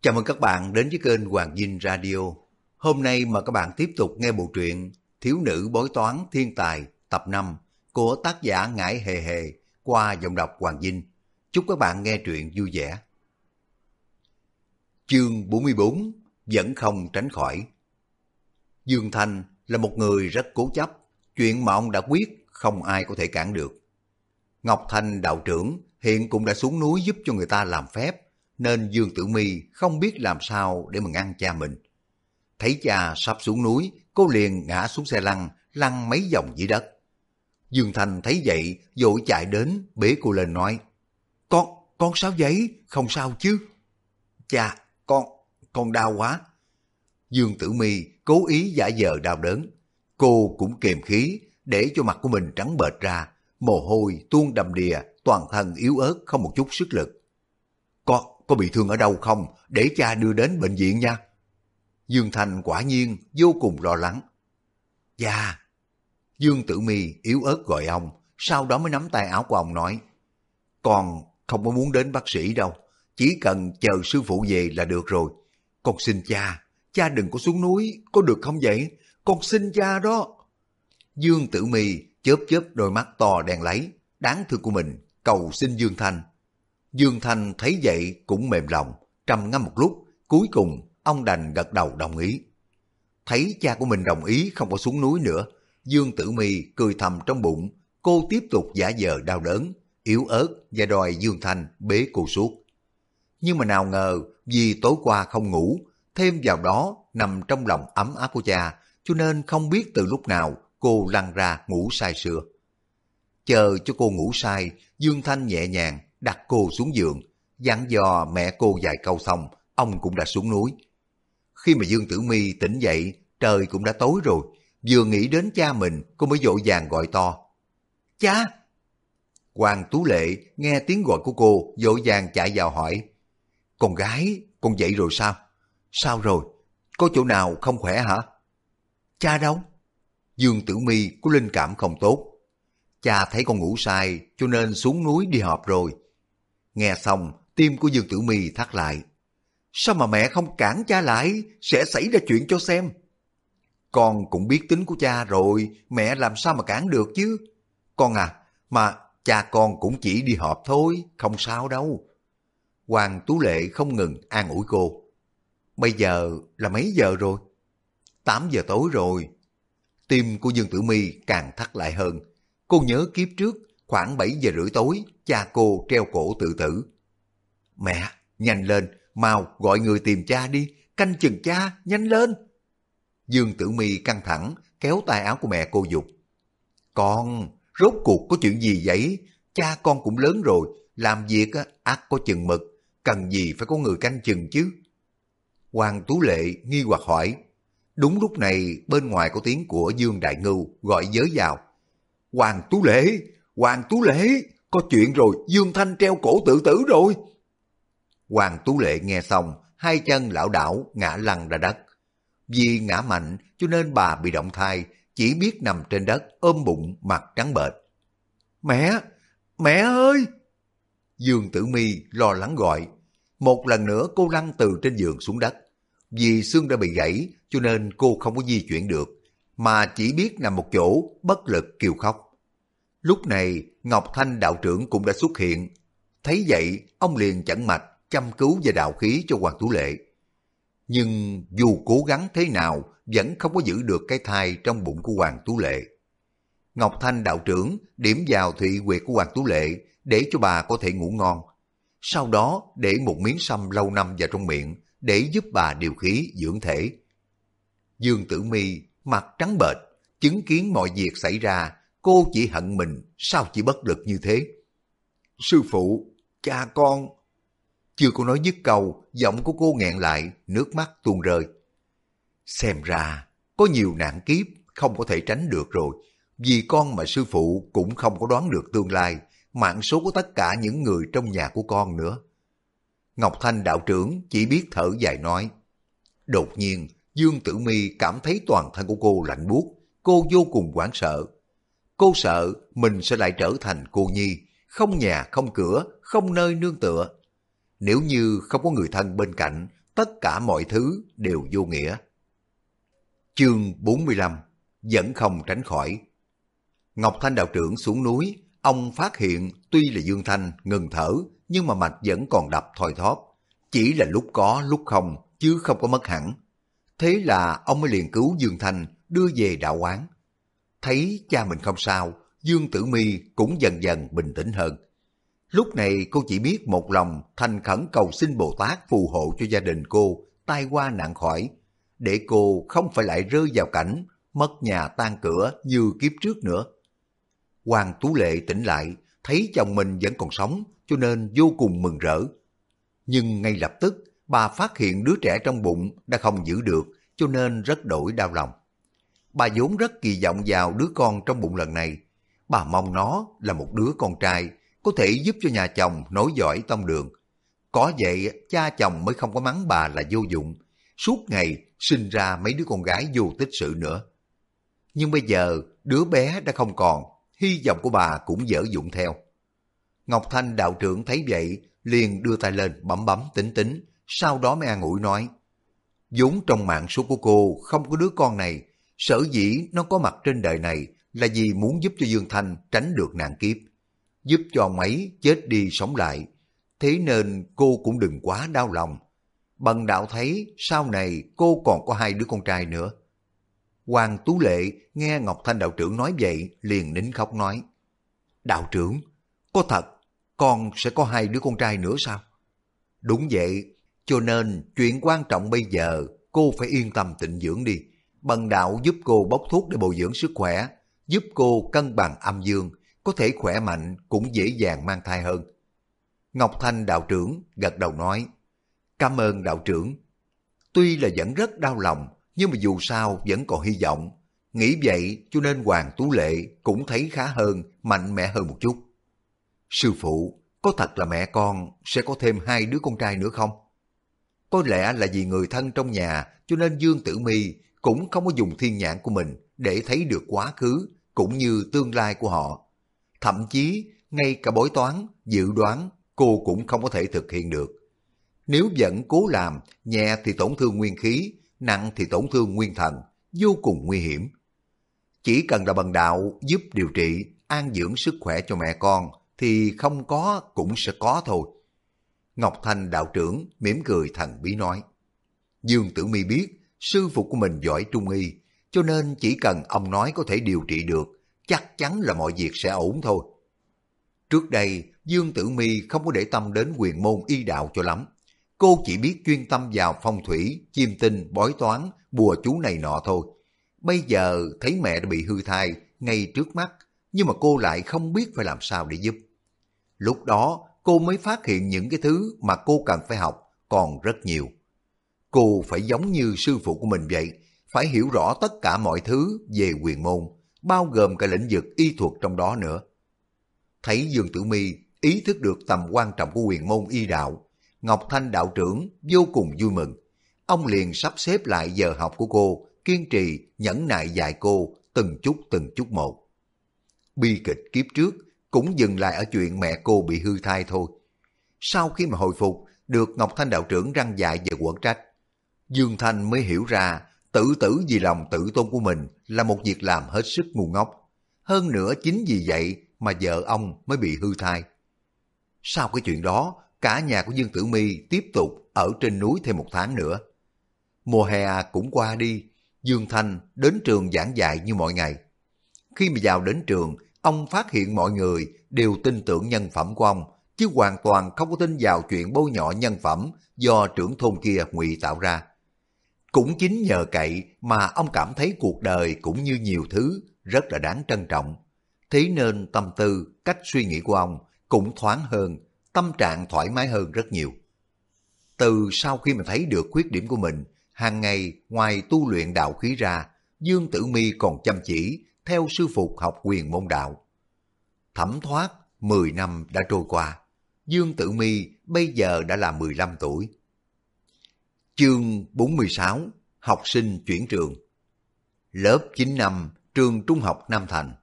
Chào mừng các bạn đến với kênh Hoàng Dinh Radio. Hôm nay mà các bạn tiếp tục nghe bộ truyện Thiếu nữ bói toán thiên tài tập 5 của tác giả Ngải Hề Hề qua giọng đọc Hoàng Dinh. Chúc các bạn nghe truyện vui vẻ. Chương 44 Vẫn không tránh khỏi Dương Thanh là một người rất cố chấp, chuyện mà ông đã quyết không ai có thể cản được. Ngọc Thanh đạo trưởng hiện cũng đã xuống núi giúp cho người ta làm phép, nên Dương Tử Mi không biết làm sao để mà ngăn cha mình. Thấy cha sắp xuống núi, cô liền ngã xuống xe lăn, lăn mấy vòng dưới đất. Dương Thành thấy vậy, vội chạy đến, bế cô lên nói, Con, con sao vậy? Không sao chứ? Cha, con, con đau quá. Dương Tử Mi cố ý giả vờ đau đớn. Cô cũng kiềm khí, để cho mặt của mình trắng bệch ra, mồ hôi tuôn đầm đìa, toàn thân yếu ớt không một chút sức lực. Con có bị thương ở đâu không? Để cha đưa đến bệnh viện nha. Dương Thành quả nhiên vô cùng lo lắng. Dạ, Dương Tử Mi yếu ớt gọi ông, sau đó mới nắm tay áo của ông nói. Con không có muốn đến bác sĩ đâu, chỉ cần chờ sư phụ về là được rồi. Con xin cha, cha đừng có xuống núi, có được không vậy? Con xin cha đó. Dương Tử Mi chớp chớp đôi mắt to đen lấy, đáng thương của mình, cầu xin Dương Thành. Dương Thanh thấy vậy cũng mềm lòng, trầm ngâm một lúc, cuối cùng ông đành gật đầu đồng ý. Thấy cha của mình đồng ý không có xuống núi nữa, Dương Tử Mi cười thầm trong bụng, cô tiếp tục giả vờ đau đớn, yếu ớt và đòi Dương Thanh bế cô suốt. Nhưng mà nào ngờ vì tối qua không ngủ, thêm vào đó nằm trong lòng ấm áp của cha, cho nên không biết từ lúc nào cô lăn ra ngủ say sưa. Chờ cho cô ngủ say, Dương Thanh nhẹ nhàng đặt cô xuống giường, dặn dò mẹ cô vài câu xong, ông cũng đã xuống núi. Khi mà Dương Tử Mi tỉnh dậy, trời cũng đã tối rồi, vừa nghĩ đến cha mình, cô mới dội vàng gọi to. Cha! Hoàng Tú Lệ nghe tiếng gọi của cô, dội vàng chạy vào hỏi. Con gái, con dậy rồi sao? Sao rồi? Có chỗ nào không khỏe hả? Cha đâu? Dương Tử Mi có linh cảm không tốt. Cha thấy con ngủ sai cho nên xuống núi đi họp rồi. Nghe xong, tim của Dương Tử Mi thắt lại. Sao mà mẹ không cản cha lại, sẽ xảy ra chuyện cho xem. Con cũng biết tính của cha rồi, mẹ làm sao mà cản được chứ. Con à, mà cha con cũng chỉ đi họp thôi, không sao đâu. Hoàng Tú Lệ không ngừng an ủi cô. Bây giờ là mấy giờ rồi? 8 giờ tối rồi. Tim của Dương Tử Mi càng thắt lại hơn. Cô nhớ kiếp trước, khoảng 7 giờ rưỡi tối, cha cô treo cổ tự tử. Mẹ, nhanh lên, mau gọi người tìm cha đi, canh chừng cha, nhanh lên. Dương Tử Mi căng thẳng, kéo tay áo của mẹ cô dục. Con, rốt cuộc có chuyện gì vậy? Cha con cũng lớn rồi, làm việc á, ác có chừng mực, cần gì phải có người canh chừng chứ? Hoàng Tú Lệ nghi hoặc hỏi. Đúng lúc này bên ngoài có tiếng của Dương Đại Ngưu gọi giới vào. Hoàng Tú Lệ, Hoàng Tú Lệ, có chuyện rồi, Dương Thanh treo cổ tự tử rồi. Hoàng Tú Lệ nghe xong, hai chân lão đảo ngã lăn ra đất. Vì ngã mạnh cho nên bà bị động thai, chỉ biết nằm trên đất ôm bụng mặt trắng bệch. Mẹ, mẹ ơi! Dương Tử Mi lo lắng gọi. Một lần nữa cô lăn từ trên giường xuống đất. Vì xương đã bị gãy cho nên cô không có di chuyển được, mà chỉ biết nằm một chỗ bất lực kêu khóc. Lúc này Ngọc Thanh đạo trưởng cũng đã xuất hiện. Thấy vậy ông liền chẩn mạch chăm cứu và đạo khí cho Hoàng Tú Lệ. Nhưng dù cố gắng thế nào vẫn không có giữ được cái thai trong bụng của Hoàng Tú Lệ. Ngọc Thanh đạo trưởng điểm vào thị quyệt của Hoàng Tú Lệ để cho bà có thể ngủ ngon. Sau đó để một miếng sâm lâu năm vào trong miệng để giúp bà điều khí dưỡng thể. Dương Tử Mi mặt trắng bệch, chứng kiến mọi việc xảy ra, cô chỉ hận mình sao chỉ bất lực như thế. Sư phụ, cha con. Chưa cô nói dứt câu, giọng của cô nghẹn lại, nước mắt tuôn rơi. Xem ra, có nhiều nạn kiếp không có thể tránh được rồi. Vì con mà sư phụ cũng không có đoán được tương lai, mạng số của tất cả những người trong nhà của con nữa. Ngọc Thanh đạo trưởng chỉ biết thở dài nói. Đột nhiên, Dương Tử Mi cảm thấy toàn thân của cô lạnh buốt, cô vô cùng hoảng sợ. Cô sợ mình sẽ lại trở thành cô nhi, không nhà, không cửa, không nơi nương tựa. Nếu như không có người thân bên cạnh, tất cả mọi thứ đều vô nghĩa. Chương 45 Vẫn không tránh khỏi Ngọc Thanh đạo trưởng xuống núi, ông phát hiện tuy là Dương Thanh ngừng thở, nhưng mà mạch vẫn còn đập thoi thóp. Chỉ là lúc có lúc không, chứ không có mất hẳn. Thế là ông mới liền cứu Dương Thanh đưa về đạo quán. Thấy cha mình không sao, Dương Tử Mi cũng dần dần bình tĩnh hơn. Lúc này cô chỉ biết một lòng thành khẩn cầu xin Bồ Tát phù hộ cho gia đình cô tai qua nạn khỏi, để cô không phải lại rơi vào cảnh mất nhà tan cửa như kiếp trước nữa. Hoàng Tú Lệ tỉnh lại, thấy chồng mình vẫn còn sống, cho nên vô cùng mừng rỡ. Nhưng ngay lập tức, bà phát hiện đứa trẻ trong bụng đã không giữ được, cho nên rất đổi đau lòng. Bà vốn rất kỳ vọng vào đứa con trong bụng lần này. Bà mong nó là một đứa con trai, có thể giúp cho nhà chồng nối giỏi tông đường. Có vậy, cha chồng mới không có mắng bà là vô dụng, suốt ngày sinh ra mấy đứa con gái vô tích sự nữa. Nhưng bây giờ, đứa bé đã không còn, hy vọng của bà cũng dở dụng theo. Ngọc Thanh đạo trưởng thấy vậy, liền đưa tay lên bấm bấm tính tính, sau đó mới an ủi nói, vốn trong mạng số của cô không có đứa con này, sở dĩ nó có mặt trên đời này là vì muốn giúp cho Dương Thanh tránh được nạn kiếp, giúp cho ông ấy chết đi sống lại, thế nên cô cũng đừng quá đau lòng. Bần đạo thấy sau này cô còn có hai đứa con trai nữa. Hoàng Tú Lệ nghe Ngọc Thanh đạo trưởng nói vậy liền nín khóc nói. Đạo trưởng, có thật con sẽ có hai đứa con trai nữa sao? Đúng vậy, cho nên chuyện quan trọng bây giờ cô phải yên tâm tịnh dưỡng đi. Bần đạo giúp cô bốc thuốc để bồi dưỡng sức khỏe, giúp cô cân bằng âm dương, có thể khỏe mạnh cũng dễ dàng mang thai hơn. Ngọc Thanh đạo trưởng gật đầu nói, cảm ơn đạo trưởng. Tuy là vẫn rất đau lòng, nhưng mà dù sao vẫn còn hy vọng. Nghĩ vậy cho nên Hoàng Tú Lệ cũng thấy khá hơn, mạnh mẽ hơn một chút. Sư phụ, có thật là mẹ con sẽ có thêm hai đứa con trai nữa không? Có lẽ là vì người thân trong nhà cho nên Dương Tử Mi cũng không có dùng thiên nhãn của mình để thấy được quá khứ cũng như tương lai của họ. Thậm chí ngay cả bói toán, dự đoán cô cũng không có thể thực hiện được. Nếu vẫn cố làm, nhẹ thì tổn thương nguyên khí, nặng thì tổn thương nguyên thần, vô cùng nguy hiểm. Chỉ cần là bằng đạo giúp điều trị, an dưỡng sức khỏe cho mẹ con, thì không có cũng sẽ có thôi. Ngọc Thanh đạo trưởng mỉm cười thần bí nói. Dương Tử Mi biết sư phụ của mình giỏi trung y, cho nên chỉ cần ông nói có thể điều trị được, chắc chắn là mọi việc sẽ ổn thôi. Trước đây, Dương Tử Mi không có để tâm đến quyền môn y đạo cho lắm. Cô chỉ biết chuyên tâm vào phong thủy, chiêm tinh, bói toán, bùa chú này nọ thôi. Bây giờ thấy mẹ đã bị hư thai ngay trước mắt, nhưng mà cô lại không biết phải làm sao để giúp. Lúc đó cô mới phát hiện những cái thứ mà cô cần phải học còn rất nhiều. Cô phải giống như sư phụ của mình vậy, phải hiểu rõ tất cả mọi thứ về quyền môn, bao gồm cả lĩnh vực y thuật trong đó nữa. Thấy Dương Tử Mi ý thức được tầm quan trọng của quyền môn y đạo, Ngọc Thanh đạo trưởng vô cùng vui mừng. Ông liền sắp xếp lại giờ học của cô, kiên trì, nhẫn nại dạy cô từng chút từng chút một. Bi kịch kiếp trước cũng dừng lại ở chuyện mẹ cô bị hư thai thôi. Sau khi mà hồi phục, được Ngọc Thanh đạo trưởng răng dạy về quẩn trách, Dương Thanh mới hiểu ra tự tử vì lòng tự tôn của mình là một việc làm hết sức ngu ngốc. Hơn nữa chính vì vậy mà vợ ông mới bị hư thai. Sau cái chuyện đó, cả nhà của Dương Tử Mi tiếp tục ở trên núi thêm một tháng nữa. Mùa hè cũng qua đi, Dương Thanh đến trường giảng dạy như mọi ngày. Khi mà vào đến trường, ông phát hiện mọi người đều tin tưởng nhân phẩm của ông, chứ hoàn toàn không có tin vào chuyện bôi nhọ nhân phẩm do trưởng thôn kia ngụy tạo ra. Cũng chính nhờ cậy mà ông cảm thấy cuộc đời cũng như nhiều thứ rất là đáng trân trọng. Thế nên tâm tư, cách suy nghĩ của ông cũng thoáng hơn, tâm trạng thoải mái hơn rất nhiều. Từ sau khi mà thấy được khuyết điểm của mình, hàng ngày ngoài tu luyện đạo khí ra, Dương Tử Mi còn chăm chỉ theo sư phụ học quyền môn đạo. Thẩm thoát 10 năm đã trôi qua, Dương Tử Mi bây giờ đã là 15 tuổi. Chương 46 Học sinh chuyển trường Lớp 9 năm trường trung học Nam Thành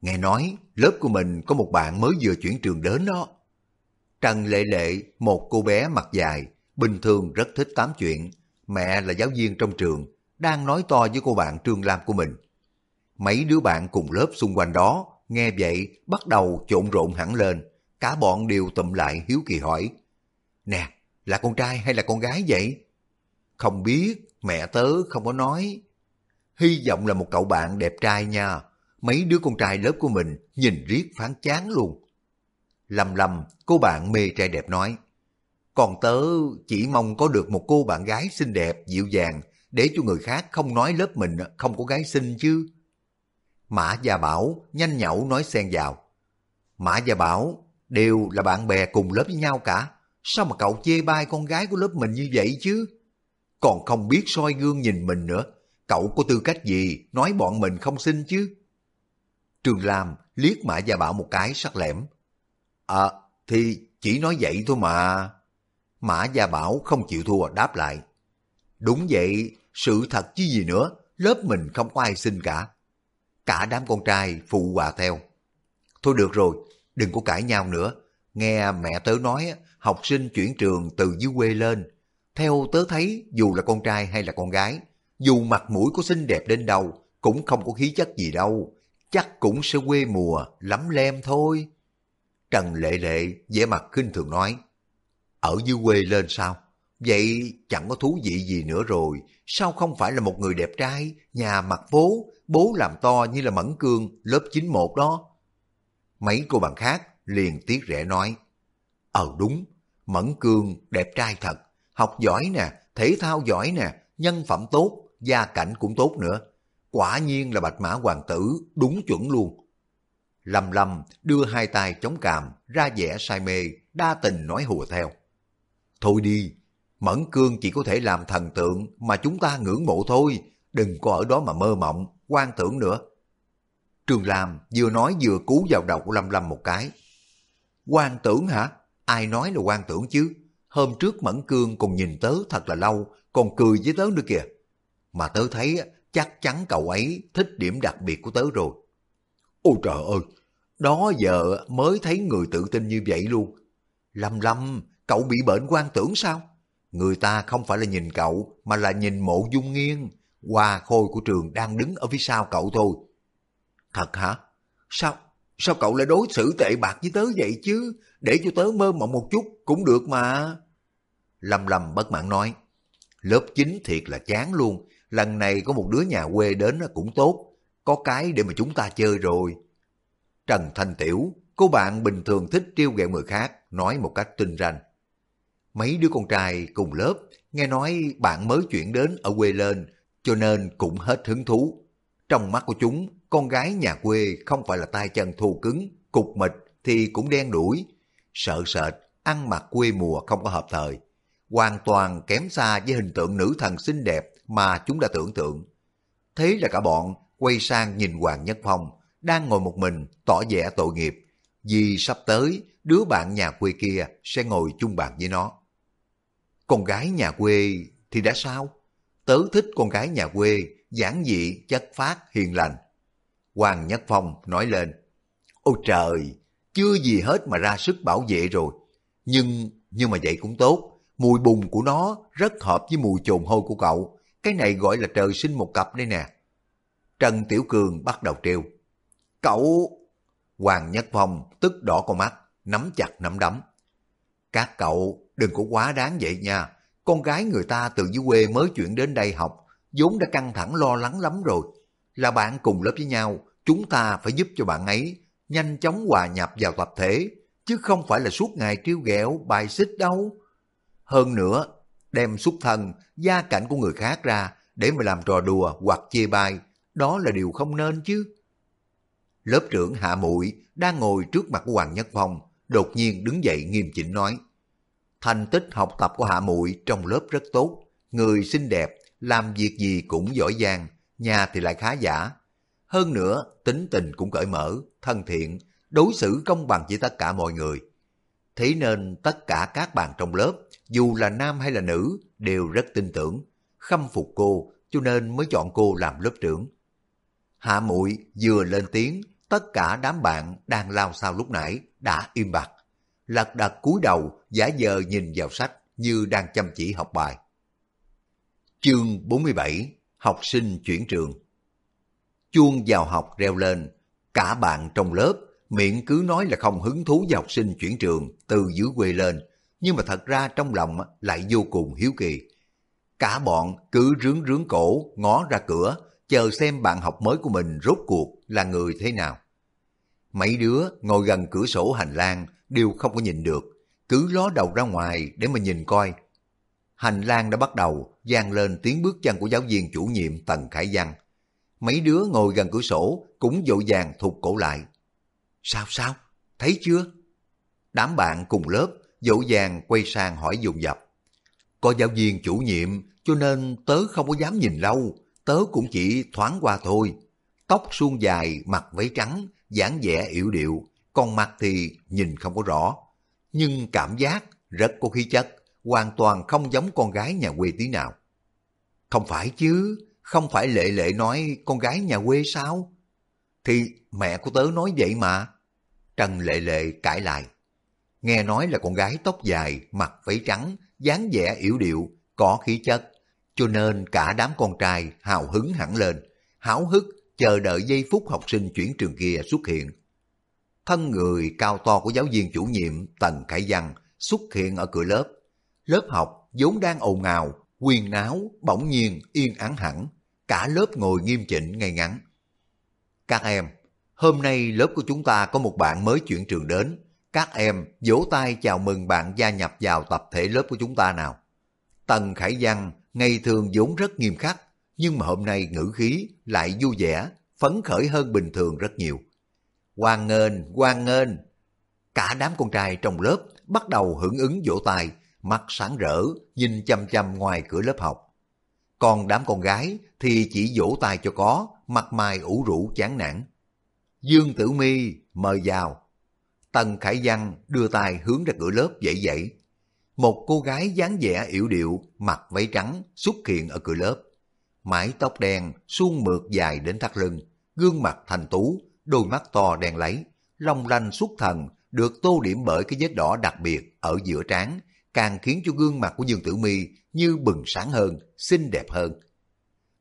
Nghe nói lớp của mình có một bạn mới vừa chuyển trường đến đó. Trần Lệ Lệ, một cô bé mặt dài, bình thường rất thích tám chuyện. Mẹ là giáo viên trong trường, đang nói to với cô bạn Trương Lam của mình. Mấy đứa bạn cùng lớp xung quanh đó, nghe vậy bắt đầu trộn rộn hẳn lên. Cả bọn đều tụm lại hiếu kỳ hỏi. Nè, là con trai hay là con gái vậy? Không biết, mẹ tớ không có nói. Hy vọng là một cậu bạn đẹp trai nha. Mấy đứa con trai lớp của mình nhìn riết phán chán luôn. Lầm lầm, cô bạn mê trai đẹp nói. Còn tớ chỉ mong có được một cô bạn gái xinh đẹp, dịu dàng, để cho người khác không nói lớp mình không có gái xinh chứ. Mã Gia Bảo nhanh nhậu nói xen vào. Mã Gia Bảo đều là bạn bè cùng lớp với nhau cả. Sao mà cậu chê bai con gái của lớp mình như vậy chứ? Còn không biết soi gương nhìn mình nữa. Cậu có tư cách gì nói bọn mình không xinh chứ? Trường Lam liếc Mã Gia Bảo một cái sắc lẻm. À, thì chỉ nói vậy thôi mà. Mã Gia Bảo không chịu thua đáp lại. Đúng vậy, sự thật chứ gì nữa, lớp mình không có ai xinh cả. Cả đám con trai phụ họa theo. Thôi được rồi, đừng có cãi nhau nữa. Nghe mẹ tớ nói, học sinh chuyển trường từ dưới quê lên. Theo tớ thấy, dù là con trai hay là con gái, dù mặt mũi có xinh đẹp đến đâu, cũng không có khí chất gì đâu. Chắc cũng sẽ quê mùa, lắm lem thôi. Trần Lệ Lệ vẻ mặt khinh thường nói, ở dưới quê lên sao? Vậy chẳng có thú vị gì nữa rồi, sao không phải là một người đẹp trai, nhà mặt bố bố làm to như là Mẫn Cương, lớp 91 đó. Mấy cô bạn khác liền tiếc rẻ nói, Ờ đúng, Mẫn Cương đẹp trai thật, học giỏi nè, thể thao giỏi nè, nhân phẩm tốt, gia cảnh cũng tốt nữa. Quả nhiên là bạch mã hoàng tử, đúng chuẩn luôn. Lâm Lâm đưa hai tay chống cằm, ra vẻ say mê, đa tình nói hùa theo. Thôi đi, Mẫn Cương chỉ có thể làm thần tượng mà chúng ta ngưỡng mộ thôi, đừng có ở đó mà mơ mộng, quan tưởng nữa. Trường Lam vừa nói vừa cú vào đầu của Lâm Lâm một cái. Quan tưởng hả? Ai nói là quan tưởng chứ? Hôm trước Mẫn Cương còn nhìn tớ thật là lâu, còn cười với tớ nữa kìa. Mà tớ thấy chắc chắn cậu ấy thích điểm đặc biệt của tớ rồi. Ôi trời ơi, đó giờ mới thấy người tự tin như vậy luôn. Lâm Lâm, cậu bị bệnh quan tưởng sao? Người ta không phải là nhìn cậu, mà là nhìn mộ dung nghiêng. Hoa khôi của trường đang đứng ở phía sau cậu thôi. Thật hả? Sao? Sao cậu lại đối xử tệ bạc với tớ vậy chứ? Để cho tớ mơ mộng một chút cũng được mà. Lâm Lâm bất mãn nói. Lớp 9 thiệt là chán luôn. Lần này có một đứa nhà quê đến cũng tốt. Có cái để mà chúng ta chơi rồi. Trần Thanh Tiểu, cô bạn bình thường thích trêu ghẹo người khác, nói một cách tinh ranh. Mấy đứa con trai cùng lớp, nghe nói bạn mới chuyển đến ở quê lên, cho nên cũng hết hứng thú. Trong mắt của chúng, con gái nhà quê không phải là tay chân thô cứng, cục mịch thì cũng đen đuổi. Sợ sệt, ăn mặc quê mùa không có hợp thời. Hoàn toàn kém xa với hình tượng nữ thần xinh đẹp mà chúng đã tưởng tượng. Thế là cả bọn quay sang nhìn Hoàng Nhất Phong, đang ngồi một mình tỏ vẻ tội nghiệp, vì sắp tới đứa bạn nhà quê kia sẽ ngồi chung bàn với nó. Con gái nhà quê thì đã sao? Tớ thích con gái nhà quê, giản dị, chất phát, hiền lành. Hoàng Nhất Phong nói lên, Ôi trời, chưa gì hết mà ra sức bảo vệ rồi. Nhưng, nhưng mà vậy cũng tốt, mùi bùn của nó rất hợp với mùi trồn hôi của cậu. Cái này gọi là trời sinh một cặp đây nè. Trần Tiểu Cường bắt đầu trêu. Cậu... Hoàng Nhất Phong tức đỏ con mắt, nắm chặt nắm đấm. Các cậu đừng có quá đáng vậy nha. Con gái người ta từ dưới quê mới chuyển đến đây học, vốn đã căng thẳng lo lắng lắm rồi. Là bạn cùng lớp với nhau, chúng ta phải giúp cho bạn ấy nhanh chóng hòa nhập vào tập thể, chứ không phải là suốt ngày trêu ghẹo, bài xích đâu. Hơn nữa, đem xuất thân, gia cảnh của người khác ra để mà làm trò đùa hoặc chê bai, đó là điều không nên chứ. Lớp trưởng Hạ Muội đang ngồi trước mặt của Hoàng Nhất Phong, đột nhiên đứng dậy nghiêm chỉnh nói. Thành tích học tập của Hạ Muội trong lớp rất tốt, người xinh đẹp, làm việc gì cũng giỏi giang, nhà thì lại khá giả. Hơn nữa, tính tình cũng cởi mở, thân thiện, đối xử công bằng với tất cả mọi người. Thế nên tất cả các bạn trong lớp, dù là nam hay là nữ, đều rất tin tưởng, khâm phục cô, cho nên mới chọn cô làm lớp trưởng. Hạ Muội vừa lên tiếng, tất cả đám bạn đang lao sao lúc nãy đã im bặt. Lật đật cúi đầu, giả giờ nhìn vào sách, như đang chăm chỉ học bài. Chương 47 Học sinh chuyển trường Chuông vào học reo lên, cả bạn trong lớp miệng cứ nói là không hứng thú với học sinh chuyển trường từ dưới quê lên, nhưng mà thật ra trong lòng lại vô cùng hiếu kỳ. Cả bọn cứ rướng rướng cổ, ngó ra cửa, chờ xem bạn học mới của mình rốt cuộc là người thế nào. Mấy đứa ngồi gần cửa sổ hành lang đều không có nhìn được, cứ ló đầu ra ngoài để mà nhìn coi. Hành lang đã bắt đầu vang lên tiếng bước chân của giáo viên chủ nhiệm Tần Khải Văn. Mấy đứa ngồi gần cửa sổ cũng vội vàng thụt cổ lại. Sao sao? Thấy chưa? Đám bạn cùng lớp dỗ dàng quay sang hỏi dùng dập. Có giáo viên chủ nhiệm cho nên tớ không có dám nhìn lâu, tớ cũng chỉ thoáng qua thôi. Tóc suông dài, mặt váy trắng, dáng vẻ yểu điệu, còn mặt thì nhìn không có rõ. Nhưng cảm giác rất có khí chất, hoàn toàn không giống con gái nhà quê tí nào. Không phải chứ, không phải lệ lệ nói con gái nhà quê sao? Thì mẹ của tớ nói vậy mà. Trần lệ lệ cãi lại. Nghe nói là con gái tóc dài, mặt váy trắng, dáng vẻ yểu điệu, có khí chất. Cho nên cả đám con trai hào hứng hẳn lên, háo hức chờ đợi giây phút học sinh chuyển trường kia xuất hiện. Thân người cao to của giáo viên chủ nhiệm Tần Khải Văn xuất hiện ở cửa lớp. Lớp học vốn đang ồn ào, quyền náo, bỗng nhiên yên ắng hẳn. Cả lớp ngồi nghiêm chỉnh ngay ngắn. Các em, hôm nay lớp của chúng ta có một bạn mới chuyển trường đến. Các em vỗ tay chào mừng bạn gia nhập vào tập thể lớp của chúng ta nào. Tần Khải Văn ngày thường vốn rất nghiêm khắc, nhưng mà hôm nay ngữ khí lại vui vẻ, phấn khởi hơn bình thường rất nhiều. Hoan nghênh, hoan nghênh. Cả đám con trai trong lớp bắt đầu hưởng ứng vỗ tay, mắt sáng rỡ, nhìn chăm chăm ngoài cửa lớp học. Còn đám con gái thì chỉ vỗ tay cho có, mặt mày ủ rũ chán nản. Dương Tử Mi mời vào. Tần Khải Văn đưa tay hướng ra cửa lớp dậy dậy. Một cô gái dáng vẻ yểu điệu, mặc váy trắng xuất hiện ở cửa lớp. Mái tóc đen, suôn mượt dài đến thắt lưng, gương mặt thành tú, đôi mắt to đen lấy, long lanh xuất thần, được tô điểm bởi cái vết đỏ đặc biệt ở giữa trán, càng khiến cho gương mặt của Dương Tử Mi như bừng sáng hơn, xinh đẹp hơn.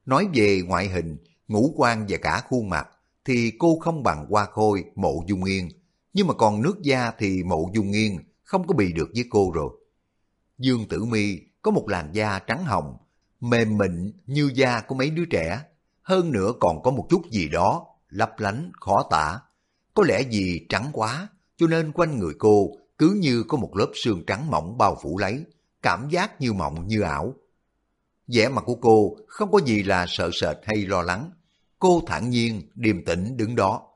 Nói về ngoại hình, ngũ quan và cả khuôn mặt, thì cô không bằng hoa khôi mộ dung Nghiên. nhưng mà còn nước da thì mộ dung Nghiên không có bị được với cô rồi. Dương Tử Mi có một làn da trắng hồng, mềm mịn như da của mấy đứa trẻ, hơn nữa còn có một chút gì đó lấp lánh khó tả. Có lẽ vì trắng quá, cho nên quanh người cô cứ như có một lớp xương trắng mỏng bao phủ lấy, cảm giác như mộng như ảo. vẻ mặt của cô không có gì là sợ sệt hay lo lắng. Cô thản nhiên, điềm tĩnh đứng đó.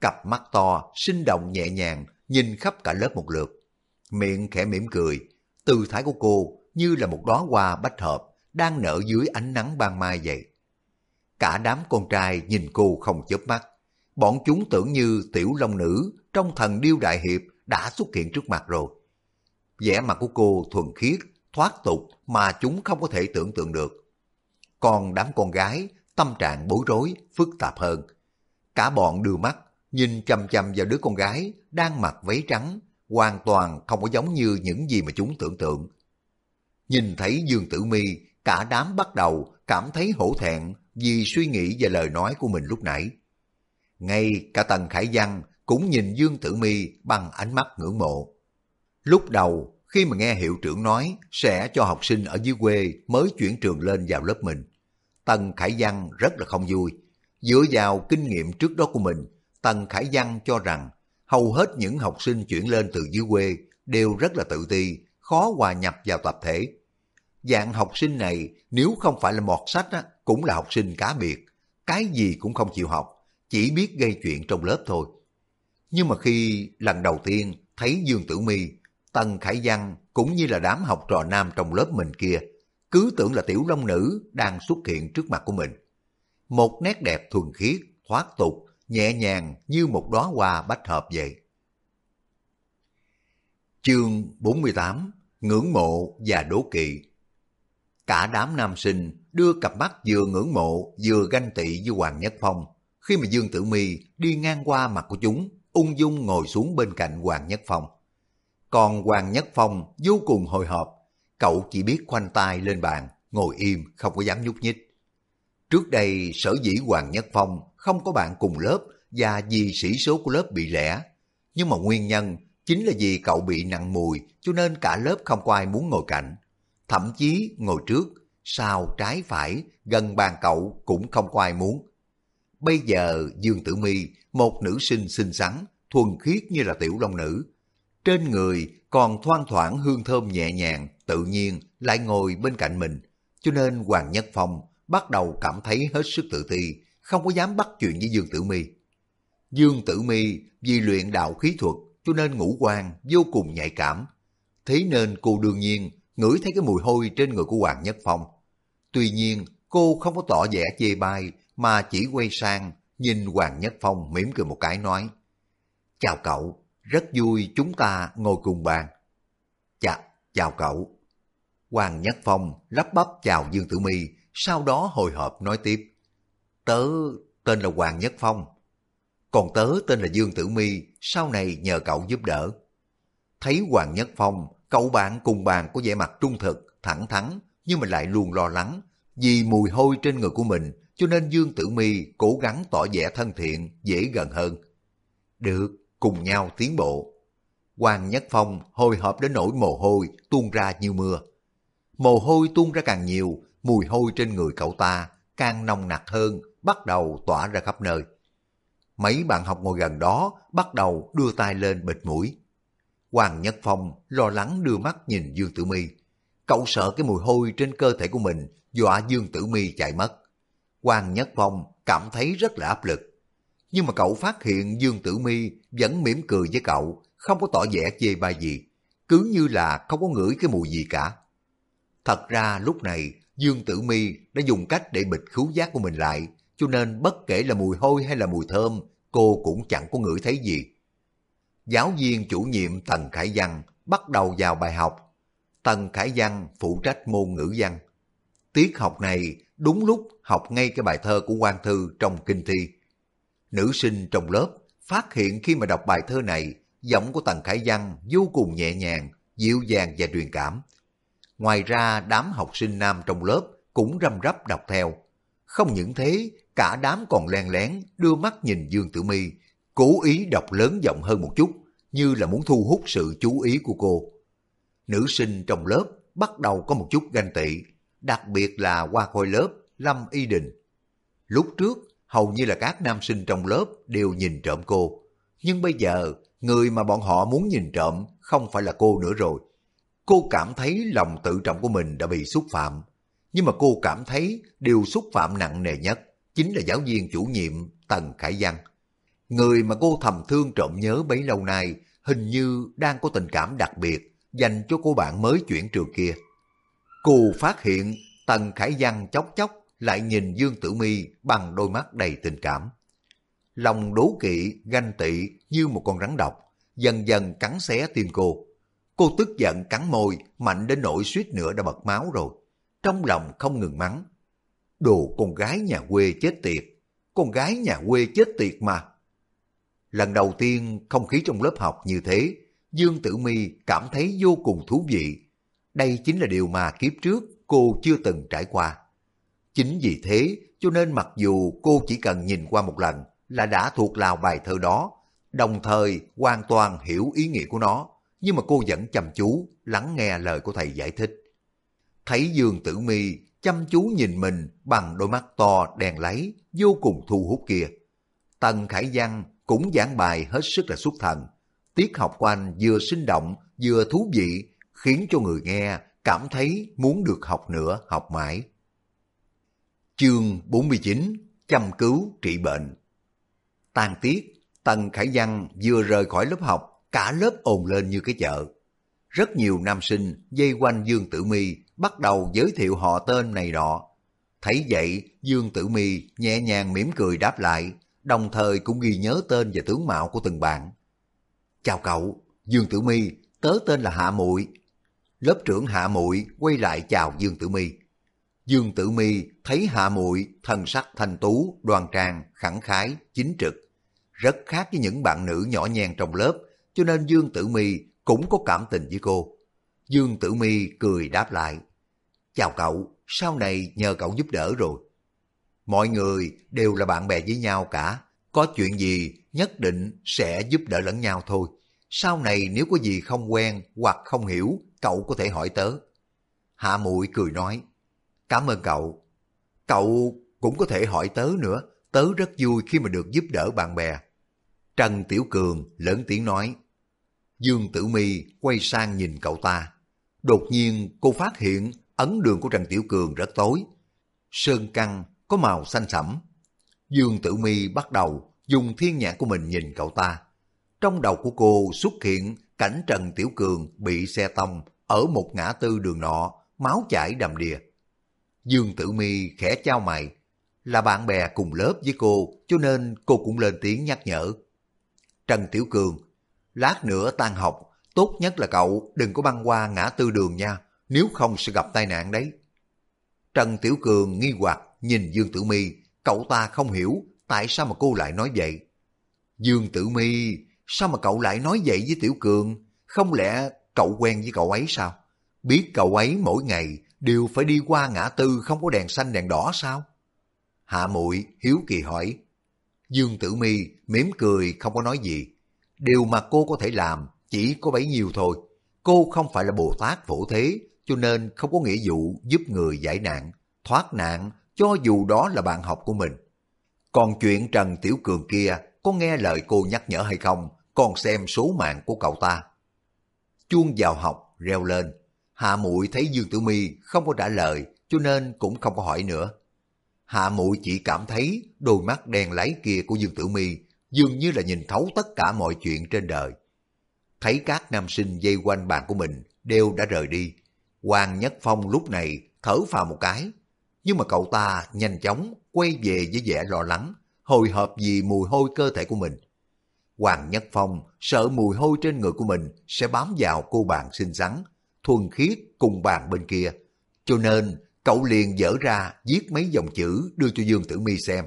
Cặp mắt to, sinh động nhẹ nhàng, nhìn khắp cả lớp một lượt. Miệng khẽ mỉm cười, tư thái của cô như là một đóa hoa bách hợp đang nở dưới ánh nắng ban mai vậy. Cả đám con trai nhìn cô không chớp mắt. Bọn chúng tưởng như tiểu long nữ trong thần điêu đại hiệp đã xuất hiện trước mặt rồi. vẻ mặt của cô thuần khiết, thoát tục mà chúng không có thể tưởng tượng được. Còn đám con gái, tâm trạng bối rối, phức tạp hơn. Cả bọn đưa mắt, nhìn chăm chăm vào đứa con gái đang mặc váy trắng, hoàn toàn không có giống như những gì mà chúng tưởng tượng. Nhìn thấy Dương Tử Mi, cả đám bắt đầu cảm thấy hổ thẹn vì suy nghĩ và lời nói của mình lúc nãy. Ngay cả Tần Khải Văn cũng nhìn Dương Tử Mi bằng ánh mắt ngưỡng mộ. Lúc đầu, khi mà nghe hiệu trưởng nói sẽ cho học sinh ở dưới quê mới chuyển trường lên vào lớp mình, Tần Khải Văn rất là không vui. Dựa vào kinh nghiệm trước đó của mình, Tần Khải Văn cho rằng hầu hết những học sinh chuyển lên từ dưới quê đều rất là tự ti, khó hòa nhập vào tập thể. Dạng học sinh này nếu không phải là mọt sách á, cũng là học sinh cá biệt, cái gì cũng không chịu học, chỉ biết gây chuyện trong lớp thôi. Nhưng mà khi lần đầu tiên thấy Dương Tử Mi, Tần Khải Văn cũng như là đám học trò nam trong lớp mình kia, cứ tưởng là tiểu long nữ đang xuất hiện trước mặt của mình. Một nét đẹp thuần khiết, thoát tục, nhẹ nhàng như một đóa hoa bách hợp vậy. Chương 48 Ngưỡng mộ và đố kỵ Cả đám nam sinh đưa cặp mắt vừa ngưỡng mộ vừa ganh tị với Hoàng Nhất Phong. Khi mà Dương Tử Mi đi ngang qua mặt của chúng, ung dung ngồi xuống bên cạnh Hoàng Nhất Phong. Còn Hoàng Nhất Phong vô cùng hồi hộp, cậu chỉ biết khoanh tay lên bàn, ngồi im, không có dám nhúc nhích. Trước đây sở dĩ Hoàng Nhất Phong không có bạn cùng lớp và vì sĩ số của lớp bị lẻ. Nhưng mà nguyên nhân chính là vì cậu bị nặng mùi cho nên cả lớp không có ai muốn ngồi cạnh. Thậm chí ngồi trước, sau, trái, phải, gần bàn cậu cũng không có ai muốn. Bây giờ Dương Tử Mi, một nữ sinh xinh xắn, thuần khiết như là tiểu long nữ. Trên người còn thoang thoảng hương thơm nhẹ nhàng, tự nhiên lại ngồi bên cạnh mình. Cho nên Hoàng Nhất Phong bắt đầu cảm thấy hết sức tự ti, không có dám bắt chuyện với Dương Tử Mi. Dương Tử Mi vì luyện đạo khí thuật cho nên ngũ quan vô cùng nhạy cảm. Thế nên cô đương nhiên ngửi thấy cái mùi hôi trên người của Hoàng Nhất Phong. Tuy nhiên cô không có tỏ vẻ chê bai mà chỉ quay sang nhìn Hoàng Nhất Phong mỉm cười một cái nói Chào cậu, rất vui chúng ta ngồi cùng bàn. Chà, chào cậu. Hoàng Nhất Phong lắp bắp chào Dương Tử Mi, sau đó hồi hộp nói tiếp. Tớ tên là Hoàng Nhất Phong. Còn tớ tên là Dương Tử Mi, sau này nhờ cậu giúp đỡ. Thấy Hoàng Nhất Phong, cậu bạn cùng bàn có vẻ mặt trung thực, thẳng thắn, nhưng mà lại luôn lo lắng. Vì mùi hôi trên người của mình, cho nên Dương Tử Mi cố gắng tỏ vẻ thân thiện, dễ gần hơn. Được, cùng nhau tiến bộ. Hoàng Nhất Phong hồi hộp đến nỗi mồ hôi tuôn ra như mưa. Mồ hôi tuôn ra càng nhiều, mùi hôi trên người cậu ta càng nồng nặc hơn, bắt đầu tỏa ra khắp nơi. Mấy bạn học ngồi gần đó bắt đầu đưa tay lên bịt mũi. Hoàng Nhất Phong lo lắng đưa mắt nhìn Dương Tử Mi. Cậu sợ cái mùi hôi trên cơ thể của mình dọa Dương Tử Mi chạy mất. Hoàng Nhất Phong cảm thấy rất là áp lực. Nhưng mà cậu phát hiện Dương Tử Mi vẫn mỉm cười với cậu, không có tỏ vẻ chê bai gì, cứ như là không có ngửi cái mùi gì cả. Thật ra lúc này Dương Tử Mi đã dùng cách để bịt khứu giác của mình lại, cho nên bất kể là mùi hôi hay là mùi thơm, cô cũng chẳng có ngửi thấy gì. Giáo viên chủ nhiệm Tần Khải Văn bắt đầu vào bài học. Tần Khải Văn phụ trách môn ngữ văn. Tiết học này đúng lúc học ngay cái bài thơ của quan thư trong kinh thi. Nữ sinh trong lớp phát hiện khi mà đọc bài thơ này, giọng của Tần Khải Văn vô cùng nhẹ nhàng, dịu dàng và truyền cảm. Ngoài ra đám học sinh nam trong lớp cũng răm rắp đọc theo. Không những thế, cả đám còn len lén đưa mắt nhìn Dương Tử Mi, cố ý đọc lớn giọng hơn một chút, như là muốn thu hút sự chú ý của cô. Nữ sinh trong lớp bắt đầu có một chút ganh tị, đặc biệt là qua khôi lớp Lâm Y Đình. Lúc trước, hầu như là các nam sinh trong lớp đều nhìn trộm cô. Nhưng bây giờ, người mà bọn họ muốn nhìn trộm không phải là cô nữa rồi. Cô cảm thấy lòng tự trọng của mình đã bị xúc phạm. Nhưng mà cô cảm thấy điều xúc phạm nặng nề nhất chính là giáo viên chủ nhiệm Tần Khải Văn. Người mà cô thầm thương trộm nhớ bấy lâu nay hình như đang có tình cảm đặc biệt dành cho cô bạn mới chuyển trường kia. Cô phát hiện Tần Khải Văn chốc chốc lại nhìn Dương Tử Mi bằng đôi mắt đầy tình cảm. Lòng đố kỵ, ganh tị như một con rắn độc, dần dần cắn xé tim cô. Cô tức giận cắn môi, mạnh đến nỗi suýt nữa đã bật máu rồi. Trong lòng không ngừng mắng. Đồ con gái nhà quê chết tiệt. Con gái nhà quê chết tiệt mà. Lần đầu tiên không khí trong lớp học như thế, Dương Tử Mi cảm thấy vô cùng thú vị. Đây chính là điều mà kiếp trước cô chưa từng trải qua. Chính vì thế cho nên mặc dù cô chỉ cần nhìn qua một lần là đã thuộc lào bài thơ đó, đồng thời hoàn toàn hiểu ý nghĩa của nó, nhưng mà cô vẫn chăm chú lắng nghe lời của thầy giải thích. Thấy Dương Tử Mi chăm chú nhìn mình bằng đôi mắt to đèn lấy vô cùng thu hút kia. Tần Khải Văn cũng giảng bài hết sức là xuất thần. Tiết học của anh vừa sinh động vừa thú vị khiến cho người nghe cảm thấy muốn được học nữa học mãi. Chương 49 Chăm cứu trị bệnh Tàn tiết, Tần Khải Văn vừa rời khỏi lớp học, cả lớp ồn lên như cái chợ. Rất nhiều nam sinh dây quanh Dương Tử Mi bắt đầu giới thiệu họ tên này nọ. Thấy vậy, Dương Tử Mi nhẹ nhàng mỉm cười đáp lại, đồng thời cũng ghi nhớ tên và tướng mạo của từng bạn. Chào cậu, Dương Tử Mi, tớ tên là Hạ Muội. Lớp trưởng Hạ Muội quay lại chào Dương Tử Mi. Dương Tử Mi thấy Hạ Muội thân sắc thanh tú, đoan trang, khẳng khái, chính trực, rất khác với những bạn nữ nhỏ nhen trong lớp, cho nên Dương Tử Mi cũng có cảm tình với cô. Dương Tử Mi cười đáp lại. Chào cậu, sau này nhờ cậu giúp đỡ rồi. Mọi người đều là bạn bè với nhau cả, có chuyện gì nhất định sẽ giúp đỡ lẫn nhau thôi. Sau này nếu có gì không quen hoặc không hiểu, cậu có thể hỏi tớ. Hạ Muội cười nói, cảm ơn cậu. Cậu cũng có thể hỏi tớ nữa, tớ rất vui khi mà được giúp đỡ bạn bè. Trần Tiểu Cường lớn tiếng nói. Dương Tử Mi quay sang nhìn cậu ta. Đột nhiên cô phát hiện ấn đường của Trần Tiểu Cường rất tối. Sơn căng có màu xanh sẫm. Dương Tử Mi bắt đầu dùng thiên nhãn của mình nhìn cậu ta. Trong đầu của cô xuất hiện cảnh Trần Tiểu Cường bị xe tông ở một ngã tư đường nọ, máu chảy đầm đìa. Dương Tử Mi khẽ trao mày, là bạn bè cùng lớp với cô, cho nên cô cũng lên tiếng nhắc nhở. Trần Tiểu Cường, lát nữa tan học, tốt nhất là cậu đừng có băng qua ngã tư đường nha, nếu không sẽ gặp tai nạn đấy. Trần Tiểu Cường nghi hoặc nhìn Dương Tử Mi, cậu ta không hiểu tại sao mà cô lại nói vậy. Dương Tử Mi, sao mà cậu lại nói vậy với Tiểu Cường? Không lẽ cậu quen với cậu ấy sao? Biết cậu ấy mỗi ngày đều phải đi qua ngã tư không có đèn xanh đèn đỏ sao? Hạ muội hiếu kỳ hỏi. Dương Tử Mi mỉm cười không có nói gì. Điều mà cô có thể làm chỉ có bấy nhiêu thôi. Cô không phải là Bồ Tát phổ thế, cho nên không có nghĩa vụ giúp người giải nạn, thoát nạn, cho dù đó là bạn học của mình. Còn chuyện Trần Tiểu Cường kia, có nghe lời cô nhắc nhở hay không, còn xem số mạng của cậu ta. Chuông vào học, reo lên. Hạ muội thấy Dương Tử Mi không có trả lời, cho nên cũng không có hỏi nữa. Hạ muội chỉ cảm thấy đôi mắt đen láy kia của Dương Tử Mi dường như là nhìn thấu tất cả mọi chuyện trên đời. Thấy các nam sinh dây quanh bàn của mình đều đã rời đi. Hoàng Nhất Phong lúc này thở phào một cái. Nhưng mà cậu ta nhanh chóng quay về với vẻ lo lắng, hồi hộp vì mùi hôi cơ thể của mình. Hoàng Nhất Phong sợ mùi hôi trên người của mình sẽ bám vào cô bạn xinh xắn, thuần khiết cùng bàn bên kia. Cho nên cậu liền dở ra viết mấy dòng chữ đưa cho Dương Tử Mi xem.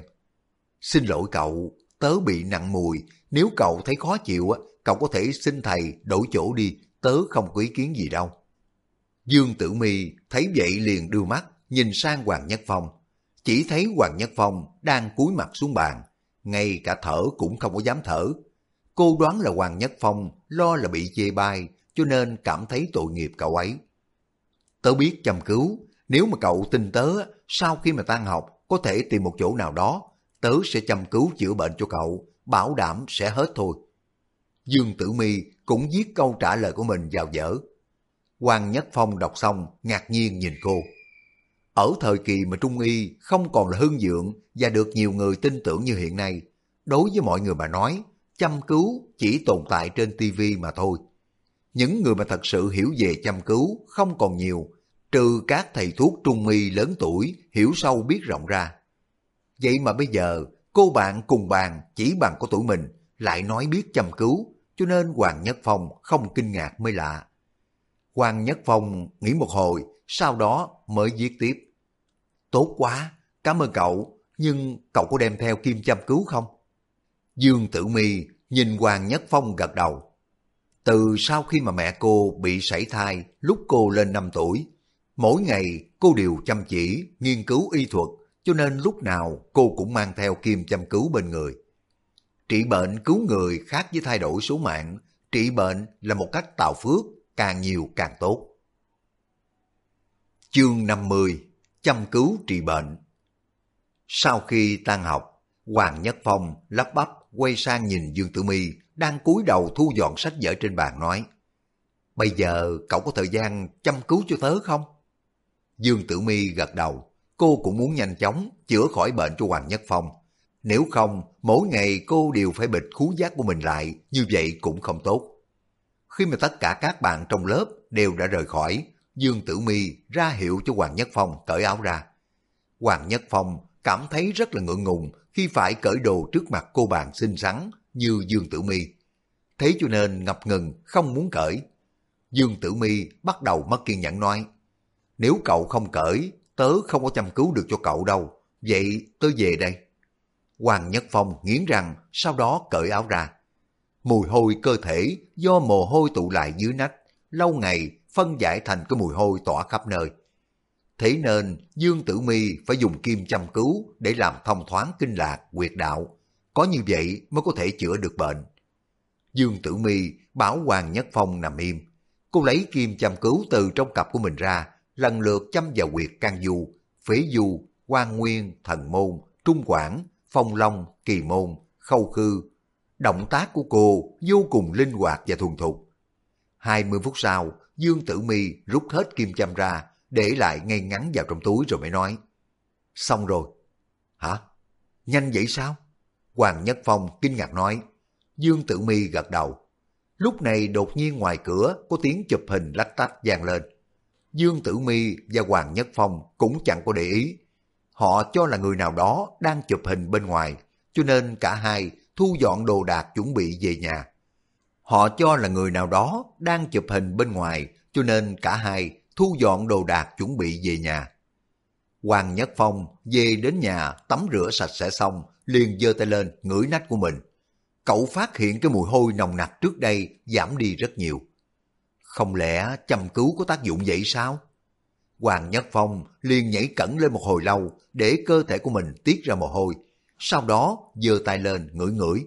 Xin lỗi cậu, tớ bị nặng mùi, nếu cậu thấy khó chịu, cậu có thể xin thầy đổi chỗ đi, tớ không có ý kiến gì đâu. Dương Tử Mi thấy vậy liền đưa mắt, nhìn sang Hoàng Nhất Phong. Chỉ thấy Hoàng Nhất Phong đang cúi mặt xuống bàn, ngay cả thở cũng không có dám thở. Cô đoán là Hoàng Nhất Phong lo là bị chê bai, cho nên cảm thấy tội nghiệp cậu ấy. Tớ biết chăm cứu, nếu mà cậu tin tớ, sau khi mà tan học, có thể tìm một chỗ nào đó, tớ sẽ chăm cứu chữa bệnh cho cậu, bảo đảm sẽ hết thôi. Dương Tử Mi cũng viết câu trả lời của mình vào dở. Hoàng Nhất Phong đọc xong, ngạc nhiên nhìn cô. Ở thời kỳ mà Trung Y không còn là hưng dượng và được nhiều người tin tưởng như hiện nay, đối với mọi người mà nói, chăm cứu chỉ tồn tại trên TV mà thôi. Những người mà thật sự hiểu về chăm cứu không còn nhiều, trừ các thầy thuốc Trung Y lớn tuổi hiểu sâu biết rộng ra. Vậy mà bây giờ, cô bạn cùng bàn chỉ bằng của tuổi mình lại nói biết chăm cứu, cho nên Hoàng Nhất Phong không kinh ngạc mới lạ. Hoàng Nhất Phong nghĩ một hồi, sau đó mới viết tiếp. Tốt quá, cảm ơn cậu, nhưng cậu có đem theo kim chăm cứu không? Dương Tử Mi nhìn Hoàng Nhất Phong gật đầu. Từ sau khi mà mẹ cô bị sảy thai lúc cô lên 5 tuổi, mỗi ngày cô đều chăm chỉ nghiên cứu y thuật, cho nên lúc nào cô cũng mang theo kim chăm cứu bên người. Trị bệnh cứu người khác với thay đổi số mạng, trị bệnh là một cách tạo phước, càng nhiều càng tốt. Chương 50 Chăm cứu trị bệnh Sau khi tan học, Hoàng Nhất Phong lắp bắp quay sang nhìn Dương Tử Mi đang cúi đầu thu dọn sách vở trên bàn nói Bây giờ cậu có thời gian chăm cứu cho tớ không? Dương Tử Mi gật đầu, cô cũng muốn nhanh chóng chữa khỏi bệnh cho Hoàng Nhất Phong. Nếu không, mỗi ngày cô đều phải bịt khú giác của mình lại, như vậy cũng không tốt. Khi mà tất cả các bạn trong lớp đều đã rời khỏi, Dương Tử Mi ra hiệu cho Hoàng Nhất Phong cởi áo ra. Hoàng Nhất Phong cảm thấy rất là ngượng ngùng khi phải cởi đồ trước mặt cô bạn xinh xắn như Dương Tử Mi. Thế cho nên ngập ngừng không muốn cởi. Dương Tử Mi bắt đầu mất kiên nhẫn nói, nếu cậu không cởi, tớ không có chăm cứu được cho cậu đâu, vậy tớ về đây. Hoàng Nhất Phong nghiến răng, sau đó cởi áo ra. Mùi hôi cơ thể do mồ hôi tụ lại dưới nách, lâu ngày phân giải thành cái mùi hôi tỏa khắp nơi. Thế nên Dương Tử Mi phải dùng kim châm cứu để làm thông thoáng kinh lạc, quyệt đạo. Có như vậy mới có thể chữa được bệnh. Dương Tử Mi bảo Hoàng Nhất Phong nằm im. Cô lấy kim châm cứu từ trong cặp của mình ra, lần lượt châm vào quyệt can du, phế du, quan nguyên, thần môn, trung quảng, phong long, kỳ môn, khâu khư. Động tác của cô vô cùng linh hoạt và thuần thục. 20 phút sau, Dương Tử Mi rút hết kim châm ra, để lại ngay ngắn vào trong túi rồi mới nói. Xong rồi. Hả? Nhanh vậy sao? Hoàng Nhất Phong kinh ngạc nói. Dương Tử Mi gật đầu. Lúc này đột nhiên ngoài cửa có tiếng chụp hình lách tách vang lên. Dương Tử Mi và Hoàng Nhất Phong cũng chẳng có để ý. Họ cho là người nào đó đang chụp hình bên ngoài, cho nên cả hai thu dọn đồ đạc chuẩn bị về nhà. Họ cho là người nào đó đang chụp hình bên ngoài, cho nên cả hai thu dọn đồ đạc chuẩn bị về nhà. Hoàng Nhất Phong về đến nhà tắm rửa sạch sẽ xong, liền giơ tay lên ngửi nách của mình. Cậu phát hiện cái mùi hôi nồng nặc trước đây giảm đi rất nhiều. Không lẽ chăm cứu có tác dụng vậy sao? Hoàng Nhất Phong liền nhảy cẩn lên một hồi lâu để cơ thể của mình tiết ra mồ hôi. Sau đó giơ tay lên ngửi ngửi.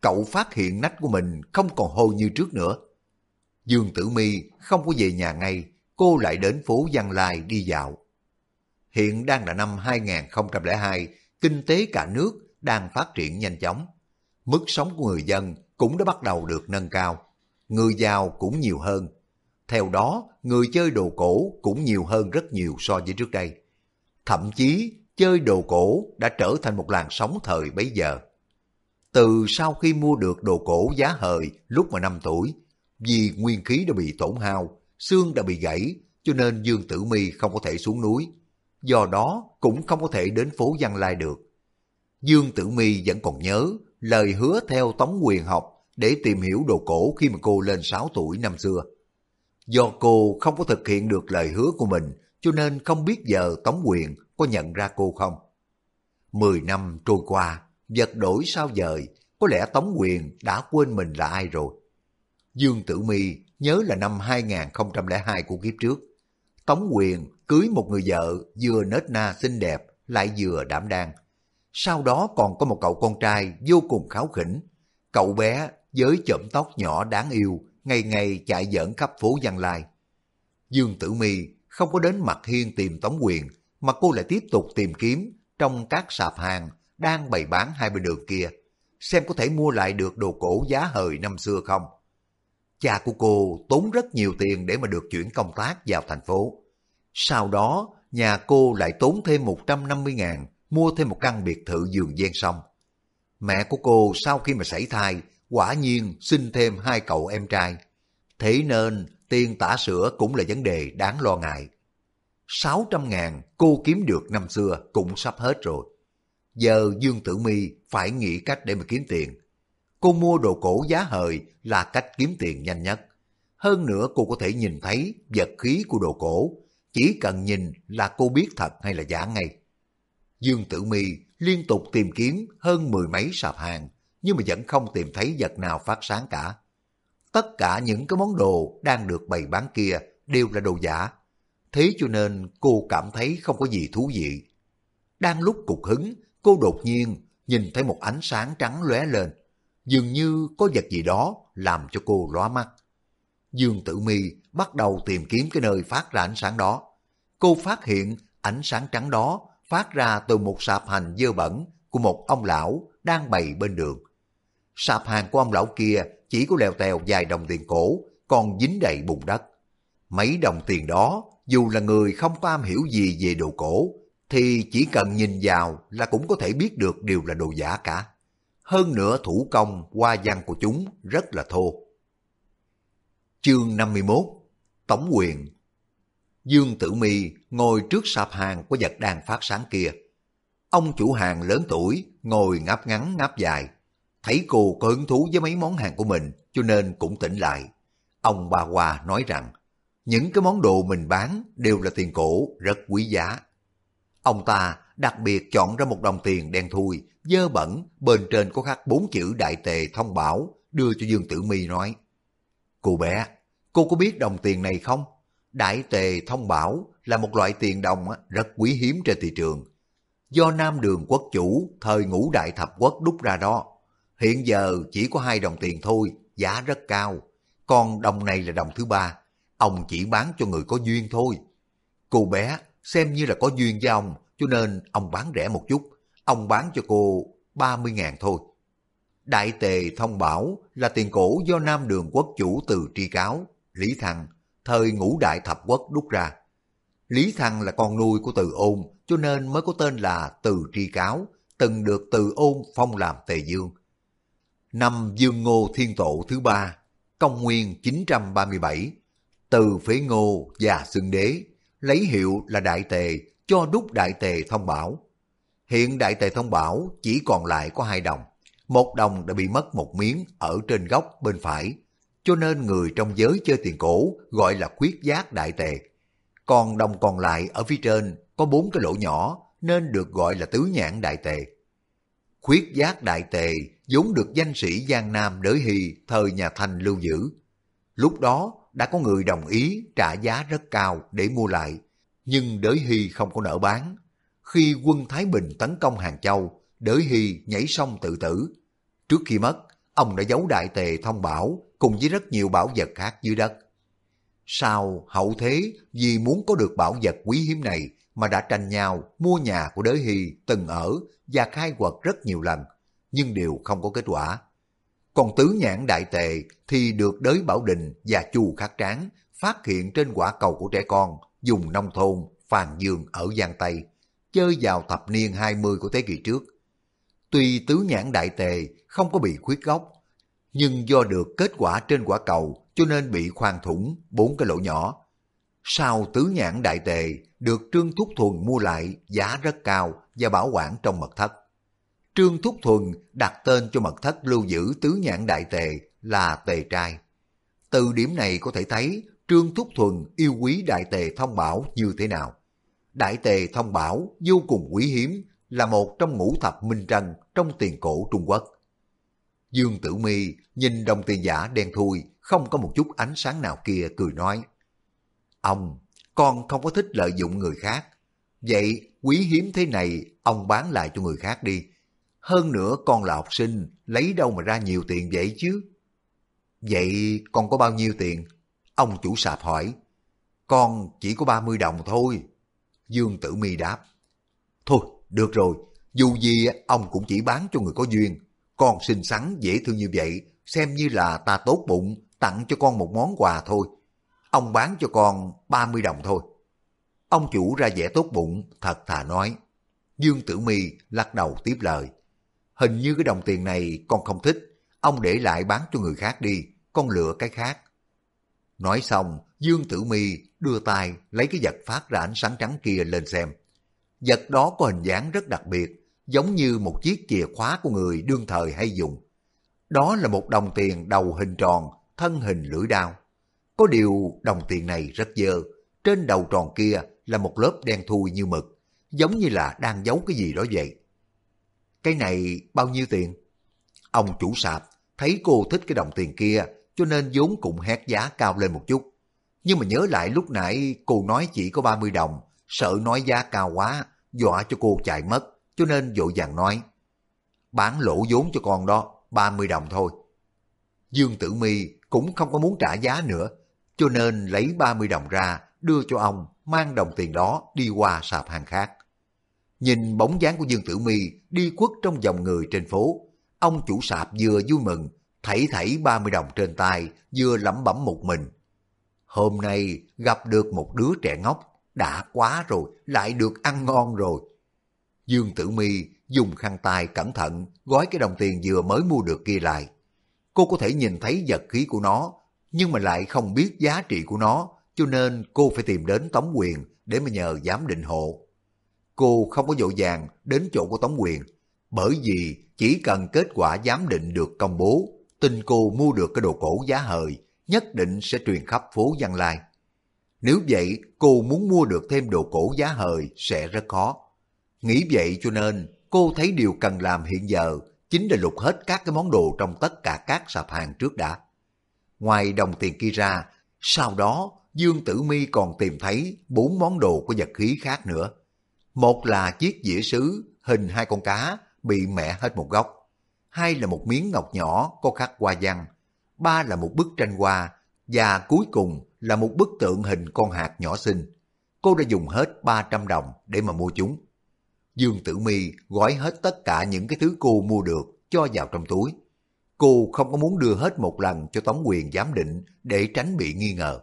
Cậu phát hiện nách của mình không còn hôi như trước nữa. Dương Tử Mi không có về nhà ngay, cô lại đến phố Giang Lai đi dạo. Hiện đang là năm 2002, kinh tế cả nước đang phát triển nhanh chóng. Mức sống của người dân cũng đã bắt đầu được nâng cao. Người giàu cũng nhiều hơn. Theo đó, người chơi đồ cổ cũng nhiều hơn rất nhiều so với trước đây. Thậm chí, chơi đồ cổ đã trở thành một làn sóng thời bấy giờ. Từ sau khi mua được đồ cổ giá hời lúc mà 5 tuổi, vì nguyên khí đã bị tổn hao, xương đã bị gãy, cho nên Dương Tử Mi không có thể xuống núi. Do đó cũng không có thể đến phố Văn Lai được. Dương Tử Mi vẫn còn nhớ lời hứa theo Tống Quyền học để tìm hiểu đồ cổ khi mà cô lên 6 tuổi năm xưa. Do cô không có thực hiện được lời hứa của mình, cho nên không biết giờ Tống Quyền có nhận ra cô không. Mười năm trôi qua, vật đổi sao dời, có lẽ Tống Quyền đã quên mình là ai rồi. Dương Tử Mi nhớ là năm 2002 của kiếp trước. Tống Quyền cưới một người vợ vừa nết na xinh đẹp lại vừa đảm đang. Sau đó còn có một cậu con trai vô cùng kháo khỉnh. Cậu bé với chậm tóc nhỏ đáng yêu, ngày ngày chạy dẫn khắp phố Giang Lai. Dương Tử Mi không có đến mặt hiên tìm Tống Quyền, mà cô lại tiếp tục tìm kiếm trong các sạp hàng đang bày bán hai bên đường kia, xem có thể mua lại được đồ cổ giá hời năm xưa không. Cha của cô tốn rất nhiều tiền để mà được chuyển công tác vào thành phố. Sau đó, nhà cô lại tốn thêm 150 ngàn mua thêm một căn biệt thự giường gian sông. Mẹ của cô sau khi mà sảy thai, quả nhiên sinh thêm hai cậu em trai. Thế nên tiền tả sữa cũng là vấn đề đáng lo ngại. 600 ngàn cô kiếm được năm xưa cũng sắp hết rồi. Giờ Dương Tử Mi phải nghĩ cách để mà kiếm tiền. Cô mua đồ cổ giá hời là cách kiếm tiền nhanh nhất. Hơn nữa cô có thể nhìn thấy vật khí của đồ cổ, chỉ cần nhìn là cô biết thật hay là giả ngay. Dương Tử Mi liên tục tìm kiếm hơn mười mấy sạp hàng, nhưng mà vẫn không tìm thấy vật nào phát sáng cả. Tất cả những cái món đồ đang được bày bán kia đều là đồ giả. Thế cho nên cô cảm thấy không có gì thú vị. Đang lúc cục hứng, cô đột nhiên nhìn thấy một ánh sáng trắng lóe lên. Dường như có vật gì đó làm cho cô lóa mắt. Dương Tử Mi bắt đầu tìm kiếm cái nơi phát ra ánh sáng đó. Cô phát hiện ánh sáng trắng đó phát ra từ một sạp hành dơ bẩn của một ông lão đang bày bên đường. Sạp hàng của ông lão kia chỉ có leo tèo vài đồng tiền cổ, còn dính đầy bùn đất. Mấy đồng tiền đó, dù là người không có am hiểu gì về đồ cổ, thì chỉ cần nhìn vào là cũng có thể biết được đều là đồ giả cả. Hơn nữa thủ công, hoa văn của chúng rất là thô. Chương 51 tổng quyền Dương Tử Mi ngồi trước sạp hàng của vật đang phát sáng kia. Ông chủ hàng lớn tuổi ngồi ngáp ngắn ngáp dài. Thấy cô có hứng thú với mấy món hàng của mình cho nên cũng tỉnh lại. Ông bà Hoa nói rằng những cái món đồ mình bán đều là tiền cổ rất quý giá. Ông ta đặc biệt chọn ra một đồng tiền đen thui, dơ bẩn, bên trên có khắc bốn chữ đại tề thông bảo, đưa cho Dương Tử Mi nói. Cô bé, cô có biết đồng tiền này không? Đại tề thông bảo là một loại tiền đồng rất quý hiếm trên thị trường. Do Nam Đường quốc chủ thời ngũ đại thập quốc đúc ra đó. Hiện giờ chỉ có hai đồng tiền thôi, giá rất cao. Còn đồng này là đồng thứ ba, ông chỉ bán cho người có duyên thôi. Cô bé xem như là có duyên với ông, cho nên ông bán rẻ một chút. Ông bán cho cô 30 ngàn thôi. Đại tề thông bảo là tiền cổ do Nam Đường quốc chủ từ tri cáo, Lý Thăng, thời ngũ đại thập quốc đúc ra. Lý Thăng là con nuôi của từ ôn, cho nên mới có tên là từ tri cáo, từng được từ ôn phong làm tề dương. Năm Dương Ngô Thiên Tổ thứ ba, công nguyên 937, từ phế ngô và xưng đế, lấy hiệu là Đại Tề cho đúc Đại Tề thông bảo. Hiện Đại Tề thông bảo chỉ còn lại có hai đồng. Một đồng đã bị mất một miếng ở trên góc bên phải, cho nên người trong giới chơi tiền cổ gọi là khuyết giác Đại Tề. Còn đồng còn lại ở phía trên có bốn cái lỗ nhỏ nên được gọi là tứ nhãn Đại Tề. Khuyết giác Đại Tề vốn được danh sĩ Giang Nam Đới Hy thời nhà Thanh lưu giữ. Lúc đó đã có người đồng ý trả giá rất cao để mua lại, nhưng Đới Hy không có nợ bán. Khi quân Thái Bình tấn công Hàng Châu, Đới Hy nhảy sông tự tử. Trước khi mất, ông đã giấu đại tề thông bảo cùng với rất nhiều bảo vật khác dưới đất. Sau hậu thế vì muốn có được bảo vật quý hiếm này mà đã tranh nhau mua nhà của Đới Hy từng ở và khai quật rất nhiều lần, nhưng đều không có kết quả. Còn tứ nhãn đại tề thì được đới Bảo Đình và Chu Khắc Tráng phát hiện trên quả cầu của trẻ con dùng nông thôn Phàn Dương ở Giang Tây, chơi vào thập niên 20 của thế kỷ trước. Tuy tứ nhãn đại tề không có bị khuyết gốc, nhưng do được kết quả trên quả cầu cho nên bị khoan thủng bốn cái lỗ nhỏ. Sau tứ nhãn đại tề được Trương Thúc Thuần mua lại giá rất cao và bảo quản trong mật thất. Trương Thúc Thuần đặt tên cho mật thất lưu giữ tứ nhãn đại tề là tề trai. Từ điểm này có thể thấy Trương Thúc Thuần yêu quý đại tề thông bảo như thế nào. Đại tề thông bảo vô cùng quý hiếm là một trong ngũ thập minh trân trong tiền cổ Trung Quốc. Dương Tử Mi nhìn đồng tiền giả đen thui, không có một chút ánh sáng nào kia cười nói. Ông, con không có thích lợi dụng người khác. Vậy quý hiếm thế này, ông bán lại cho người khác đi. Hơn nữa con là học sinh, lấy đâu mà ra nhiều tiền vậy chứ? Vậy con có bao nhiêu tiền? Ông chủ sạp hỏi. Con chỉ có 30 đồng thôi. Dương Tử Mi đáp. Thôi, được rồi, dù gì ông cũng chỉ bán cho người có duyên. Con xinh xắn, dễ thương như vậy, xem như là ta tốt bụng, tặng cho con một món quà thôi. Ông bán cho con 30 đồng thôi. Ông chủ ra vẻ tốt bụng, thật thà nói. Dương Tử Mi lắc đầu tiếp lời. Hình như cái đồng tiền này con không thích, ông để lại bán cho người khác đi, con lựa cái khác. Nói xong, Dương Tử Mi đưa tay lấy cái vật phát ra ánh sáng trắng kia lên xem. Vật đó có hình dáng rất đặc biệt, giống như một chiếc chìa khóa của người đương thời hay dùng. Đó là một đồng tiền đầu hình tròn, thân hình lưỡi đao. Có điều đồng tiền này rất dơ, trên đầu tròn kia là một lớp đen thui như mực, giống như là đang giấu cái gì đó vậy. Cái này bao nhiêu tiền? Ông chủ sạp thấy cô thích cái đồng tiền kia cho nên vốn cũng hét giá cao lên một chút. Nhưng mà nhớ lại lúc nãy cô nói chỉ có 30 đồng, sợ nói giá cao quá, dọa cho cô chạy mất, cho nên vội vàng nói. Bán lỗ vốn cho con đó, 30 đồng thôi. Dương Tử Mi cũng không có muốn trả giá nữa, cho nên lấy 30 đồng ra đưa cho ông mang đồng tiền đó đi qua sạp hàng khác. Nhìn bóng dáng của Dương Tử Mi đi quất trong dòng người trên phố, ông chủ sạp vừa vui mừng, thảy thảy 30 đồng trên tay, vừa lẩm bẩm một mình. Hôm nay gặp được một đứa trẻ ngốc, đã quá rồi, lại được ăn ngon rồi. Dương Tử Mi dùng khăn tay cẩn thận gói cái đồng tiền vừa mới mua được kia lại. Cô có thể nhìn thấy vật khí của nó, nhưng mà lại không biết giá trị của nó, cho nên cô phải tìm đến Tống Quyền để mà nhờ giám định hộ. Cô không có dội vàng đến chỗ của Tống Quyền, bởi vì chỉ cần kết quả giám định được công bố, tin cô mua được cái đồ cổ giá hời, nhất định sẽ truyền khắp phố Văn Lai. Nếu vậy, cô muốn mua được thêm đồ cổ giá hời sẽ rất khó. Nghĩ vậy cho nên, cô thấy điều cần làm hiện giờ chính là lục hết các cái món đồ trong tất cả các sạp hàng trước đã. Ngoài đồng tiền kia ra, sau đó Dương Tử Mi còn tìm thấy bốn món đồ của vật khí khác nữa. Một là chiếc dĩa sứ hình hai con cá bị mẻ hết một góc. Hai là một miếng ngọc nhỏ có khắc hoa văn. Ba là một bức tranh hoa. Và cuối cùng là một bức tượng hình con hạt nhỏ xinh. Cô đã dùng hết 300 đồng để mà mua chúng. Dương Tử Mi gói hết tất cả những cái thứ cô mua được cho vào trong túi. Cô không có muốn đưa hết một lần cho Tống Quyền giám định để tránh bị nghi ngờ.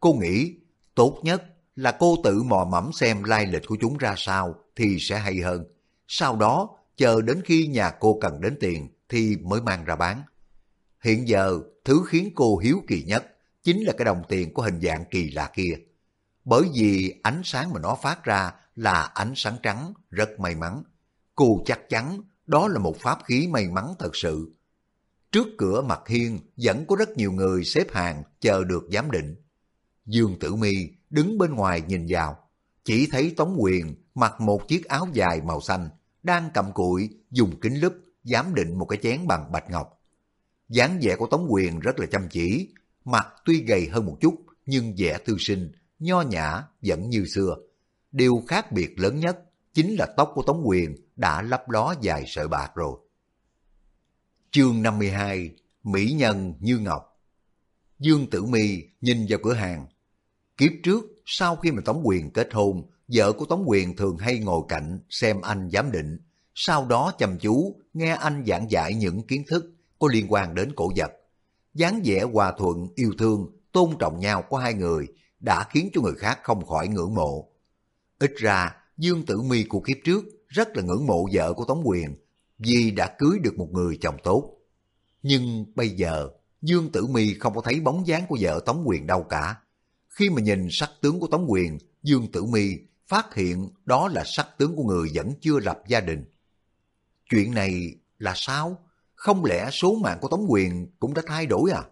Cô nghĩ tốt nhất là cô tự mò mẫm xem lai lịch của chúng ra sao thì sẽ hay hơn. Sau đó chờ đến khi nhà cô cần đến tiền thì mới mang ra bán. Hiện giờ thứ khiến cô hiếu kỳ nhất chính là cái đồng tiền có hình dạng kỳ lạ kia. Bởi vì ánh sáng mà nó phát ra là ánh sáng trắng, rất may mắn. Cô chắc chắn đó là một pháp khí may mắn thật sự. Trước cửa mặt hiên vẫn có rất nhiều người xếp hàng chờ được giám định. Dương Tử Mi đứng bên ngoài nhìn vào, chỉ thấy Tống Quyền mặc một chiếc áo dài màu xanh, đang cầm cụi dùng kính lúp giám định một cái chén bằng bạch ngọc. dáng vẻ của Tống Quyền rất là chăm chỉ, mặt tuy gầy hơn một chút nhưng vẻ thư sinh, nho nhã vẫn như xưa. Điều khác biệt lớn nhất chính là tóc của Tống Quyền đã lấp ló dài sợi bạc rồi. Chương 52 Mỹ Nhân Như Ngọc Dương Tử Mi nhìn vào cửa hàng. Kiếp trước, sau khi mà Tống Quyền kết hôn, vợ của Tống Quyền thường hay ngồi cạnh xem anh giám định, sau đó chăm chú nghe anh giảng giải những kiến thức có liên quan đến cổ vật. dáng vẻ hòa thuận, yêu thương, tôn trọng nhau của hai người đã khiến cho người khác không khỏi ngưỡng mộ. Ít ra, Dương Tử Mi của kiếp trước rất là ngưỡng mộ vợ của Tống Quyền vì đã cưới được một người chồng tốt. Nhưng bây giờ, Dương Tử Mi không có thấy bóng dáng của vợ Tống Quyền đâu cả. Khi mà nhìn sắc tướng của Tống Quyền, Dương Tử Mi phát hiện đó là sắc tướng của người vẫn chưa lập gia đình. Chuyện này là sao? Không lẽ số mạng của Tống Quyền cũng đã thay đổi à?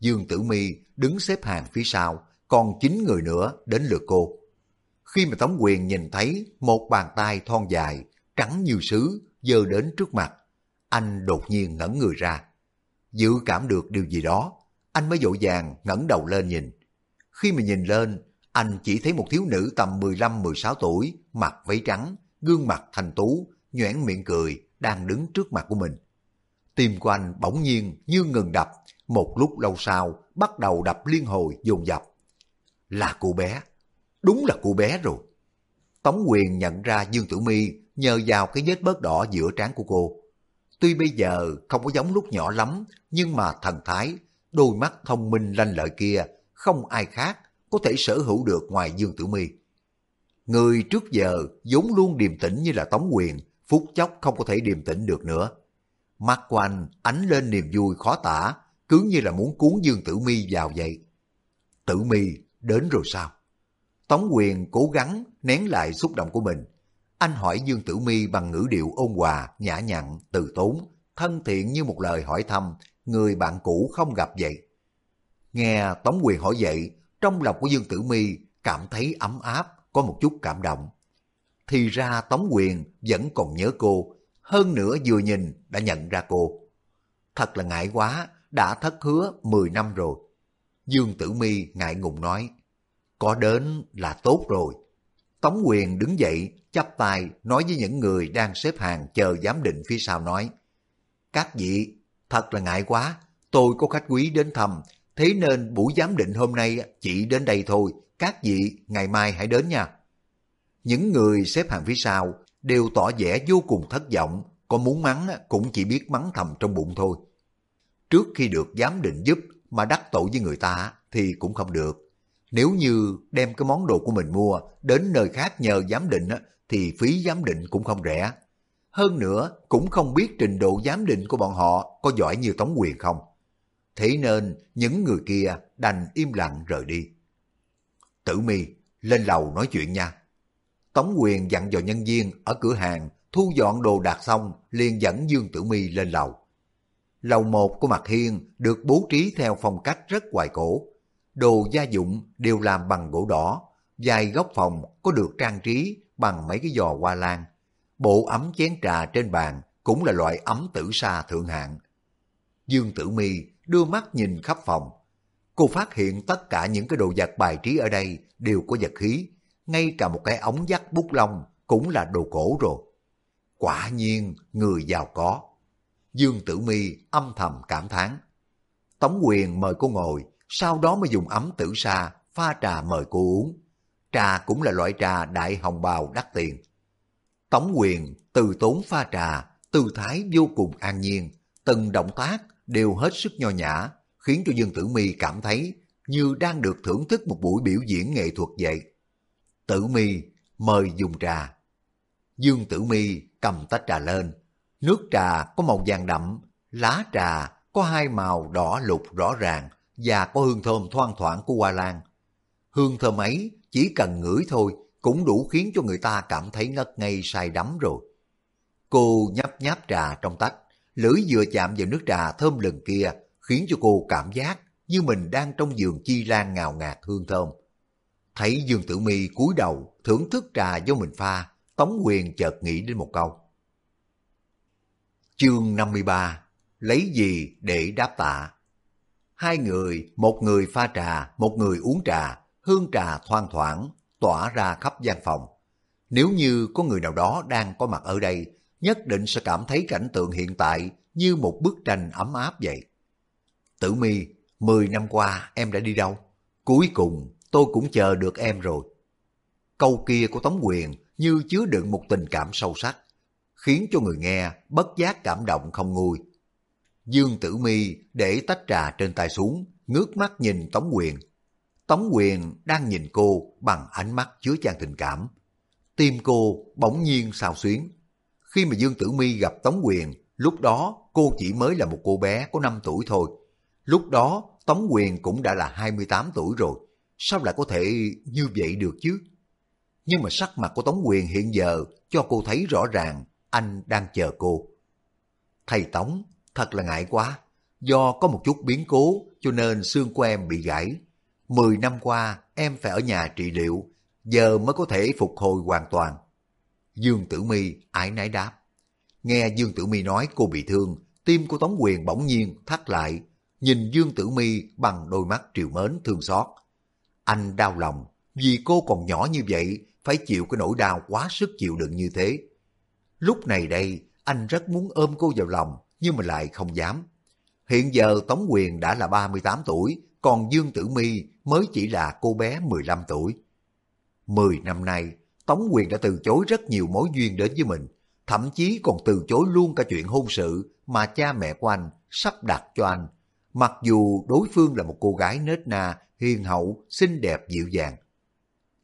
Dương Tử Mi đứng xếp hàng phía sau, còn chín người nữa đến lượt cô. Khi mà Tống Quyền nhìn thấy một bàn tay thon dài, trắng như sứ, dơ đến trước mặt, anh đột nhiên ngẩn người ra. Dự cảm được điều gì đó, anh mới dội vàng ngẩng đầu lên nhìn. Khi mà nhìn lên, anh chỉ thấy một thiếu nữ tầm 15-16 tuổi, mặc váy trắng, gương mặt thành tú, nhoẻn miệng cười, đang đứng trước mặt của mình. Tim của anh bỗng nhiên như ngừng đập, một lúc lâu sau bắt đầu đập liên hồi dồn dập. Là cô bé, đúng là cô bé rồi. Tống quyền nhận ra Dương Tử Mi nhờ vào cái vết bớt đỏ giữa trán của cô. Tuy bây giờ không có giống lúc nhỏ lắm, nhưng mà thần thái, đôi mắt thông minh lanh lợi kia, không ai khác có thể sở hữu được ngoài Dương Tử Mi. Người trước giờ vốn luôn điềm tĩnh như là Tống Quyền, phút chốc không có thể điềm tĩnh được nữa. Mắt của anh ánh lên niềm vui khó tả, cứ như là muốn cuốn Dương Tử Mi vào vậy. Tử Mi đến rồi sao? Tống Quyền cố gắng nén lại xúc động của mình. Anh hỏi Dương Tử Mi bằng ngữ điệu ôn hòa, nhã nhặn, từ tốn, thân thiện như một lời hỏi thăm người bạn cũ không gặp vậy. Nghe Tống Quyền hỏi vậy, trong lòng của Dương Tử Mi cảm thấy ấm áp, có một chút cảm động. Thì ra Tống Quyền vẫn còn nhớ cô, hơn nữa vừa nhìn đã nhận ra cô. Thật là ngại quá, đã thất hứa 10 năm rồi. Dương Tử Mi ngại ngùng nói, có đến là tốt rồi. Tống Quyền đứng dậy, chắp tay nói với những người đang xếp hàng chờ giám định phía sau nói, Các vị, thật là ngại quá, tôi có khách quý đến thăm, thế nên buổi giám định hôm nay chỉ đến đây thôi, các vị ngày mai hãy đến nha. Những người xếp hàng phía sau đều tỏ vẻ vô cùng thất vọng, có muốn mắng cũng chỉ biết mắng thầm trong bụng thôi. Trước khi được giám định giúp mà đắc tội với người ta thì cũng không được. Nếu như đem cái món đồ của mình mua đến nơi khác nhờ giám định thì phí giám định cũng không rẻ. Hơn nữa cũng không biết trình độ giám định của bọn họ có giỏi như Tống Quyền không. Thế nên những người kia đành im lặng rời đi. Tử mi lên lầu nói chuyện nha. Tống Quyền dặn dò nhân viên ở cửa hàng thu dọn đồ đạc xong liền dẫn Dương Tử Mi lên lầu. Lầu một của Mạc hiên được bố trí theo phong cách rất hoài cổ. Đồ gia dụng đều làm bằng gỗ đỏ, dài góc phòng có được trang trí bằng mấy cái giò hoa lan. Bộ ấm chén trà trên bàn cũng là loại ấm tử sa thượng hạng. Dương Tử Mi đưa mắt nhìn khắp phòng. cô phát hiện tất cả những cái đồ vật bài trí ở đây đều có vật khí, ngay cả một cái ống dắt bút lông cũng là đồ cổ rồi. Quả nhiên người giàu có. Dương Tử Mi âm thầm cảm thán. Tống quyền mời cô ngồi, sau đó mới dùng ấm tử sa pha trà mời cô uống. Trà cũng là loại trà đại hồng bào đắt tiền. Tống quyền từ tốn pha trà, tư thái vô cùng an nhiên, từng động tác đều hết sức nho nhã, khiến cho Dương Tử Mi cảm thấy như đang được thưởng thức một buổi biểu diễn nghệ thuật vậy. Tử Mi mời dùng trà. Dương Tử Mi cầm tách trà lên, nước trà có màu vàng đậm, lá trà có hai màu đỏ lục rõ ràng và có hương thơm thoang thoảng của hoa lan. Hương thơm ấy chỉ cần ngửi thôi cũng đủ khiến cho người ta cảm thấy ngất ngây say đắm rồi. Cô nhấp nháp trà trong tách, lưỡi vừa chạm vào nước trà thơm lừng kia, khiến cho cô cảm giác như mình đang trong giường chi lan ngào ngạt hương thơm. Thấy Dương Tử Mi cúi đầu thưởng thức trà do mình pha, Tống Quyền chợt nghĩ đến một câu. Chương 53 Lấy gì để đáp tạ? Hai người, một người pha trà, một người uống trà, hương trà thoang thoảng, tỏa ra khắp gian phòng. Nếu như có người nào đó đang có mặt ở đây, nhất định sẽ cảm thấy cảnh tượng hiện tại như một bức tranh ấm áp vậy. Tử mi, 10 năm qua em đã đi đâu? Cuối cùng tôi cũng chờ được em rồi. Câu kia của Tống Quyền như chứa đựng một tình cảm sâu sắc, khiến cho người nghe bất giác cảm động không nguôi. Dương Tử Mi để tách trà trên tay xuống, ngước mắt nhìn Tống Quyền. Tống Quyền đang nhìn cô bằng ánh mắt chứa chan tình cảm. Tim cô bỗng nhiên sao xuyến. Khi mà Dương Tử Mi gặp Tống Quyền, lúc đó cô chỉ mới là một cô bé có 5 tuổi thôi. Lúc đó Tống Quyền cũng đã là 28 tuổi rồi. Sao lại có thể như vậy được chứ? Nhưng mà sắc mặt của Tống Quyền hiện giờ cho cô thấy rõ ràng anh đang chờ cô. Thầy Tống, thật là ngại quá. Do có một chút biến cố cho nên xương của em bị gãy. Mười năm qua em phải ở nhà trị liệu, giờ mới có thể phục hồi hoàn toàn. Dương Tử Mi ái nái đáp. Nghe Dương Tử Mi nói cô bị thương, tim của Tống Quyền bỗng nhiên thắt lại, nhìn Dương Tử Mi bằng đôi mắt triều mến thương xót. Anh đau lòng, vì cô còn nhỏ như vậy, phải chịu cái nỗi đau quá sức chịu đựng như thế. Lúc này đây, anh rất muốn ôm cô vào lòng, nhưng mà lại không dám. Hiện giờ Tống Quyền đã là 38 tuổi, còn Dương Tử Mi mới chỉ là cô bé 15 tuổi. Mười năm nay, Tống Quyền đã từ chối rất nhiều mối duyên đến với mình, thậm chí còn từ chối luôn cả chuyện hôn sự mà cha mẹ của anh sắp đặt cho anh. Mặc dù đối phương là một cô gái nết na, hiền hậu, xinh đẹp dịu dàng.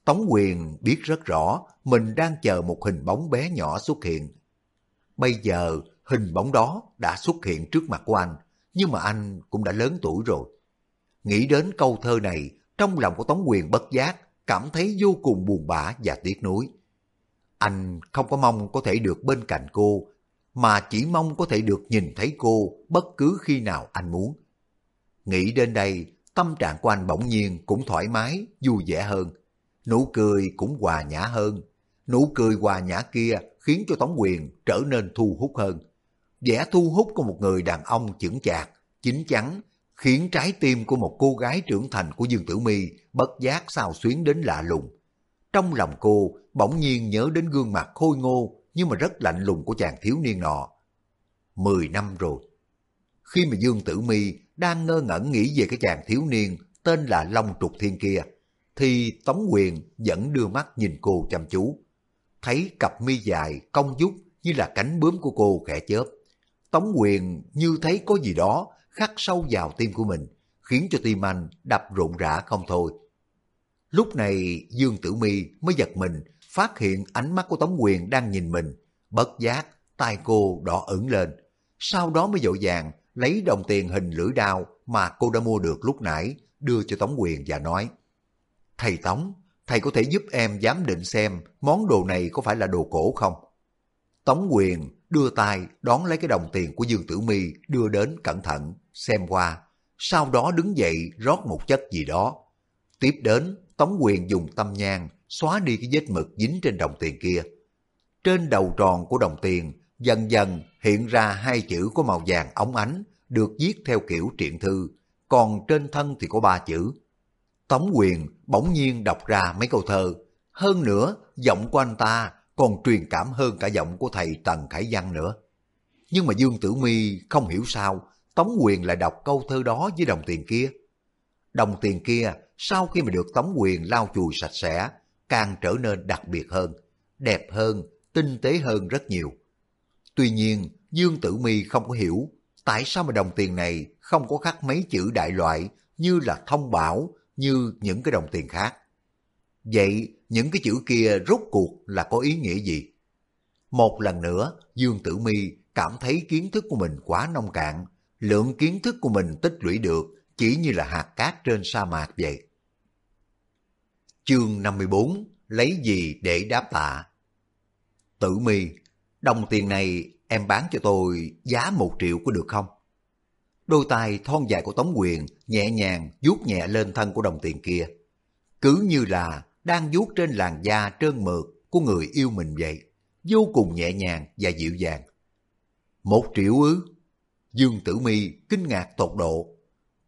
Tống Quyền biết rất rõ mình đang chờ một hình bóng bé nhỏ xuất hiện. Bây giờ hình bóng đó đã xuất hiện trước mặt của anh, nhưng mà anh cũng đã lớn tuổi rồi. Nghĩ đến câu thơ này, trong lòng của Tống Quyền bất giác, cảm thấy vô cùng buồn bã và tiếc nuối. Anh không có mong có thể được bên cạnh cô, mà chỉ mong có thể được nhìn thấy cô bất cứ khi nào anh muốn. Nghĩ đến đây, tâm trạng của anh bỗng nhiên cũng thoải mái, vui vẻ hơn. Nụ cười cũng hòa nhã hơn. Nụ cười hòa nhã kia khiến cho Tống Quyền trở nên thu hút hơn. Vẻ thu hút của một người đàn ông chững chạc, chính chắn, khiến trái tim của một cô gái trưởng thành của Dương Tử Mi bất giác sao xuyến đến lạ lùng. Trong lòng cô bỗng nhiên nhớ đến gương mặt khôi ngô nhưng mà rất lạnh lùng của chàng thiếu niên nọ. Mười năm rồi. Khi mà Dương Tử Mi đang ngơ ngẩn nghĩ về cái chàng thiếu niên tên là Long Trục Thiên kia, thì Tống Quyền vẫn đưa mắt nhìn cô chăm chú. Thấy cặp mi dài, cong dút như là cánh bướm của cô khẽ chớp. Tống Quyền như thấy có gì đó khắc sâu vào tim của mình, khiến cho tim anh đập rộn rã không thôi. Lúc này Dương Tử Mi mới giật mình, phát hiện ánh mắt của Tống Quyền đang nhìn mình, bất giác, tai cô đỏ ửng lên. Sau đó mới dội vàng lấy đồng tiền hình lưỡi đao mà cô đã mua được lúc nãy, đưa cho Tống Quyền và nói Thầy Tống, thầy có thể giúp em giám định xem món đồ này có phải là đồ cổ không? Tống Quyền đưa tay đón lấy cái đồng tiền của Dương Tử Mi đưa đến cẩn thận, xem qua, sau đó đứng dậy rót một chất gì đó. Tiếp đến, Tống Quyền dùng tâm nhang xóa đi cái vết mực dính trên đồng tiền kia. Trên đầu tròn của đồng tiền dần dần hiện ra hai chữ có màu vàng óng ánh được viết theo kiểu truyện thư, còn trên thân thì có ba chữ. Tống quyền bỗng nhiên đọc ra mấy câu thơ. Hơn nữa, giọng của anh ta còn truyền cảm hơn cả giọng của thầy Tần Khải Văn nữa. Nhưng mà Dương Tử Mi không hiểu sao Tống Quyền lại đọc câu thơ đó với đồng tiền kia. Đồng tiền kia sau khi mà được Tống Quyền lau chùi sạch sẽ, càng trở nên đặc biệt hơn, đẹp hơn, tinh tế hơn rất nhiều. Tuy nhiên, Dương Tử Mi không có hiểu tại sao mà đồng tiền này không có khắc mấy chữ đại loại như là thông bảo như những cái đồng tiền khác. Vậy những cái chữ kia rốt cuộc là có ý nghĩa gì? Một lần nữa, Dương Tử Mi cảm thấy kiến thức của mình quá nông cạn, lượng kiến thức của mình tích lũy được chỉ như là hạt cát trên sa mạc vậy. Chương 54 Lấy gì để đáp tạ? Tử mi, đồng tiền này em bán cho tôi giá một triệu có được không? Đôi tay thon dài của Tống Quyền nhẹ nhàng vuốt nhẹ lên thân của đồng tiền kia. Cứ như là đang vuốt trên làn da trơn mượt của người yêu mình vậy. Vô cùng nhẹ nhàng và dịu dàng. Một triệu ư? Dương Tử Mi kinh ngạc tột độ.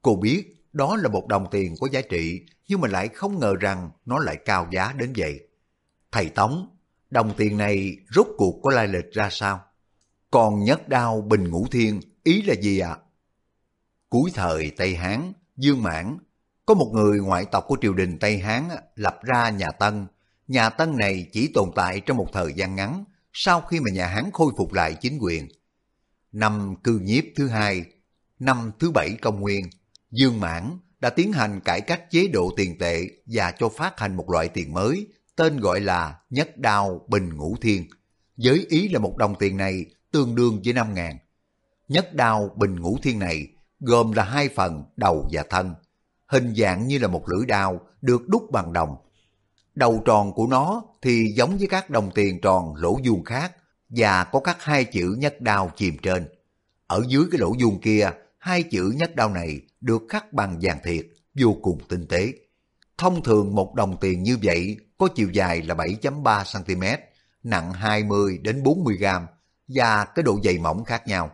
Cô biết đó là một đồng tiền có giá trị, nhưng mà lại không ngờ rằng nó lại cao giá đến vậy. Thầy Tống, đồng tiền này rốt cuộc có lai lịch ra sao? Còn nhất đao bình ngũ thiên, ý là gì ạ? À? Cuối thời Tây Hán, Dương Mãn, có một người ngoại tộc của triều đình Tây Hán lập ra nhà Tân. Nhà Tân này chỉ tồn tại trong một thời gian ngắn, sau khi mà nhà Hán khôi phục lại chính quyền. Năm cư nhiếp thứ hai, năm thứ bảy công nguyên, Dương Mãn đã tiến hành cải cách chế độ tiền tệ và cho phát hành một loại tiền mới, tên gọi là Nhất Đao Bình Ngũ Thiên. Với ý là một đồng tiền này tương đương với 5 ngàn. Nhất Đao Bình Ngũ Thiên này gồm là hai phần đầu và thân, hình dạng như là một lưỡi đao được đúc bằng đồng. Đầu tròn của nó thì giống với các đồng tiền tròn lỗ vuông khác và có các hai chữ nhất đao chìm trên. Ở dưới cái lỗ vuông kia, hai chữ nhất đao này được khắc bằng vàng thiệt, vô cùng tinh tế. Thông thường một đồng tiền như vậy có chiều dài là 7.3cm, nặng 20 đến 40 gram và cái độ dày mỏng khác nhau.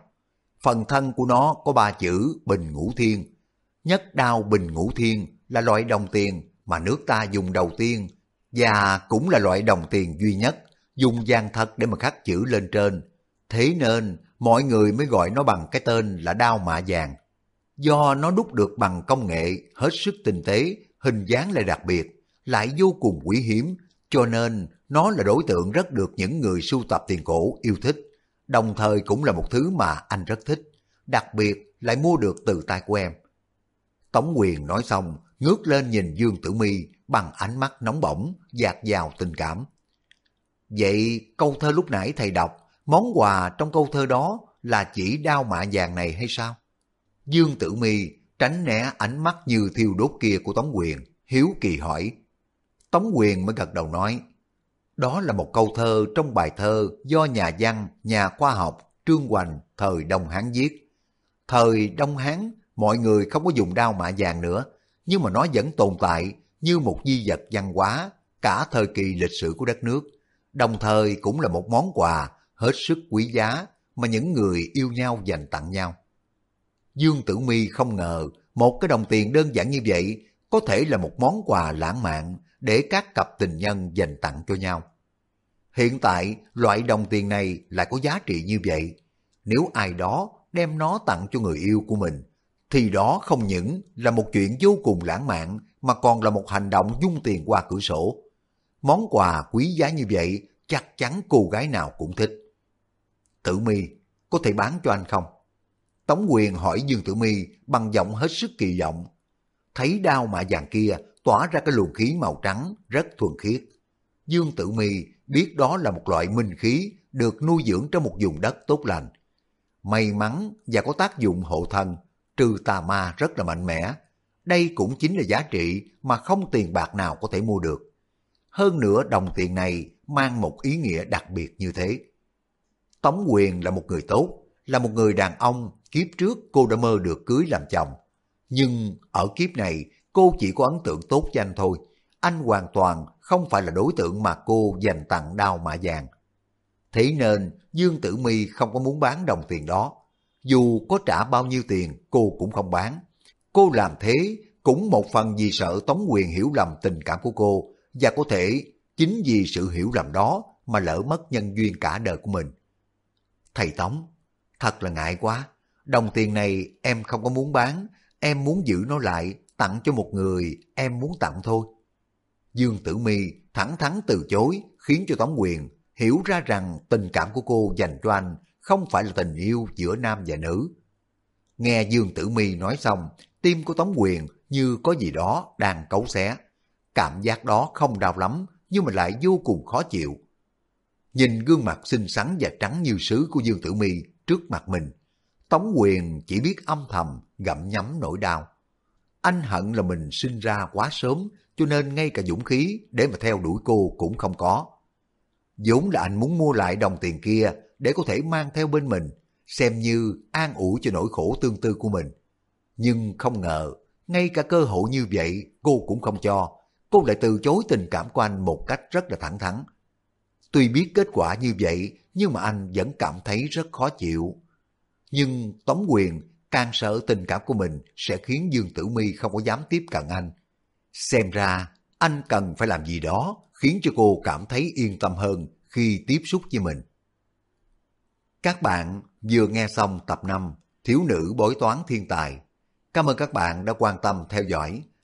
Phần thân của nó có ba chữ Bình Ngũ Thiên. Nhất đao Bình Ngũ Thiên là loại đồng tiền mà nước ta dùng đầu tiên và cũng là loại đồng tiền duy nhất dùng vàng thật để mà khắc chữ lên trên. Thế nên mọi người mới gọi nó bằng cái tên là đao mạ vàng. Do nó đúc được bằng công nghệ hết sức tinh tế, hình dáng lại đặc biệt, lại vô cùng quý hiếm, cho nên nó là đối tượng rất được những người sưu tập tiền cổ yêu thích, đồng thời cũng là một thứ mà anh rất thích, đặc biệt lại mua được từ tay của em. Tống quyền nói xong, ngước lên nhìn Dương Tử Mi bằng ánh mắt nóng bỏng, dạt dào tình cảm. Vậy câu thơ lúc nãy thầy đọc, món quà trong câu thơ đó là chỉ đao mạ vàng này hay sao? Dương Tử Mi tránh né ánh mắt như thiêu đốt kia của Tống Quyền, hiếu kỳ hỏi. Tống Quyền mới gật đầu nói, đó là một câu thơ trong bài thơ do nhà văn, nhà khoa học Trương Hoành thời Đông Hán viết. Thời Đông Hán, mọi người không có dùng đao mạ vàng nữa, nhưng mà nó vẫn tồn tại như một di vật văn hóa cả thời kỳ lịch sử của đất nước, đồng thời cũng là một món quà hết sức quý giá mà những người yêu nhau dành tặng nhau. Dương Tử Mi không ngờ một cái đồng tiền đơn giản như vậy có thể là một món quà lãng mạn để các cặp tình nhân dành tặng cho nhau. Hiện tại, loại đồng tiền này lại có giá trị như vậy. Nếu ai đó đem nó tặng cho người yêu của mình, thì đó không những là một chuyện vô cùng lãng mạn mà còn là một hành động dung tiền qua cửa sổ. Món quà quý giá như vậy chắc chắn cô gái nào cũng thích. Tử mi có thể bán cho anh không? Tống quyền hỏi Dương Tử Mi bằng giọng hết sức kỳ vọng. Thấy đao mạ vàng kia tỏa ra cái luồng khí màu trắng rất thuần khiết. Dương Tử Mi biết đó là một loại minh khí được nuôi dưỡng trong một vùng đất tốt lành. May mắn và có tác dụng hộ thân, trừ tà ma rất là mạnh mẽ. Đây cũng chính là giá trị mà không tiền bạc nào có thể mua được. Hơn nữa đồng tiền này mang một ý nghĩa đặc biệt như thế. Tống quyền là một người tốt, là một người đàn ông kiếp trước cô đã mơ được cưới làm chồng. Nhưng ở kiếp này cô chỉ có ấn tượng tốt với anh thôi. Anh hoàn toàn không phải là đối tượng mà cô dành tặng đao mạ vàng. Thế nên Dương Tử Mi không có muốn bán đồng tiền đó. Dù có trả bao nhiêu tiền cô cũng không bán. Cô làm thế cũng một phần vì sợ Tống Quyền hiểu lầm tình cảm của cô và có thể chính vì sự hiểu lầm đó mà lỡ mất nhân duyên cả đời của mình. Thầy Tống, thật là ngại quá. Đồng tiền này em không có muốn bán, em muốn giữ nó lại tặng cho một người em muốn tặng thôi. Dương Tử Mi thẳng thắn từ chối khiến cho Tống Quyền hiểu ra rằng tình cảm của cô dành cho anh không phải là tình yêu giữa nam và nữ. Nghe Dương Tử Mi nói xong, tim của Tống Quyền như có gì đó đang cấu xé. Cảm giác đó không đau lắm, nhưng mà lại vô cùng khó chịu. Nhìn gương mặt xinh xắn và trắng như sứ của Dương Tử Mi trước mặt mình, Tống Quyền chỉ biết âm thầm gặm nhấm nỗi đau. Anh hận là mình sinh ra quá sớm, cho nên ngay cả dũng khí để mà theo đuổi cô cũng không có. Dũng là anh muốn mua lại đồng tiền kia để có thể mang theo bên mình, xem như an ủi cho nỗi khổ tương tư của mình. Nhưng không ngờ, ngay cả cơ hội như vậy cô cũng không cho. Cô lại từ chối tình cảm của anh một cách rất là thẳng thắn. Tuy biết kết quả như vậy, nhưng mà anh vẫn cảm thấy rất khó chịu. Nhưng Tống Quyền càng sợ tình cảm của mình sẽ khiến Dương Tử Mi không có dám tiếp cận anh. Xem ra, anh cần phải làm gì đó khiến cho cô cảm thấy yên tâm hơn khi tiếp xúc với mình. Các bạn vừa nghe xong tập 5 Thiếu nữ bói toán thiên tài. Cảm ơn các bạn đã quan tâm theo dõi.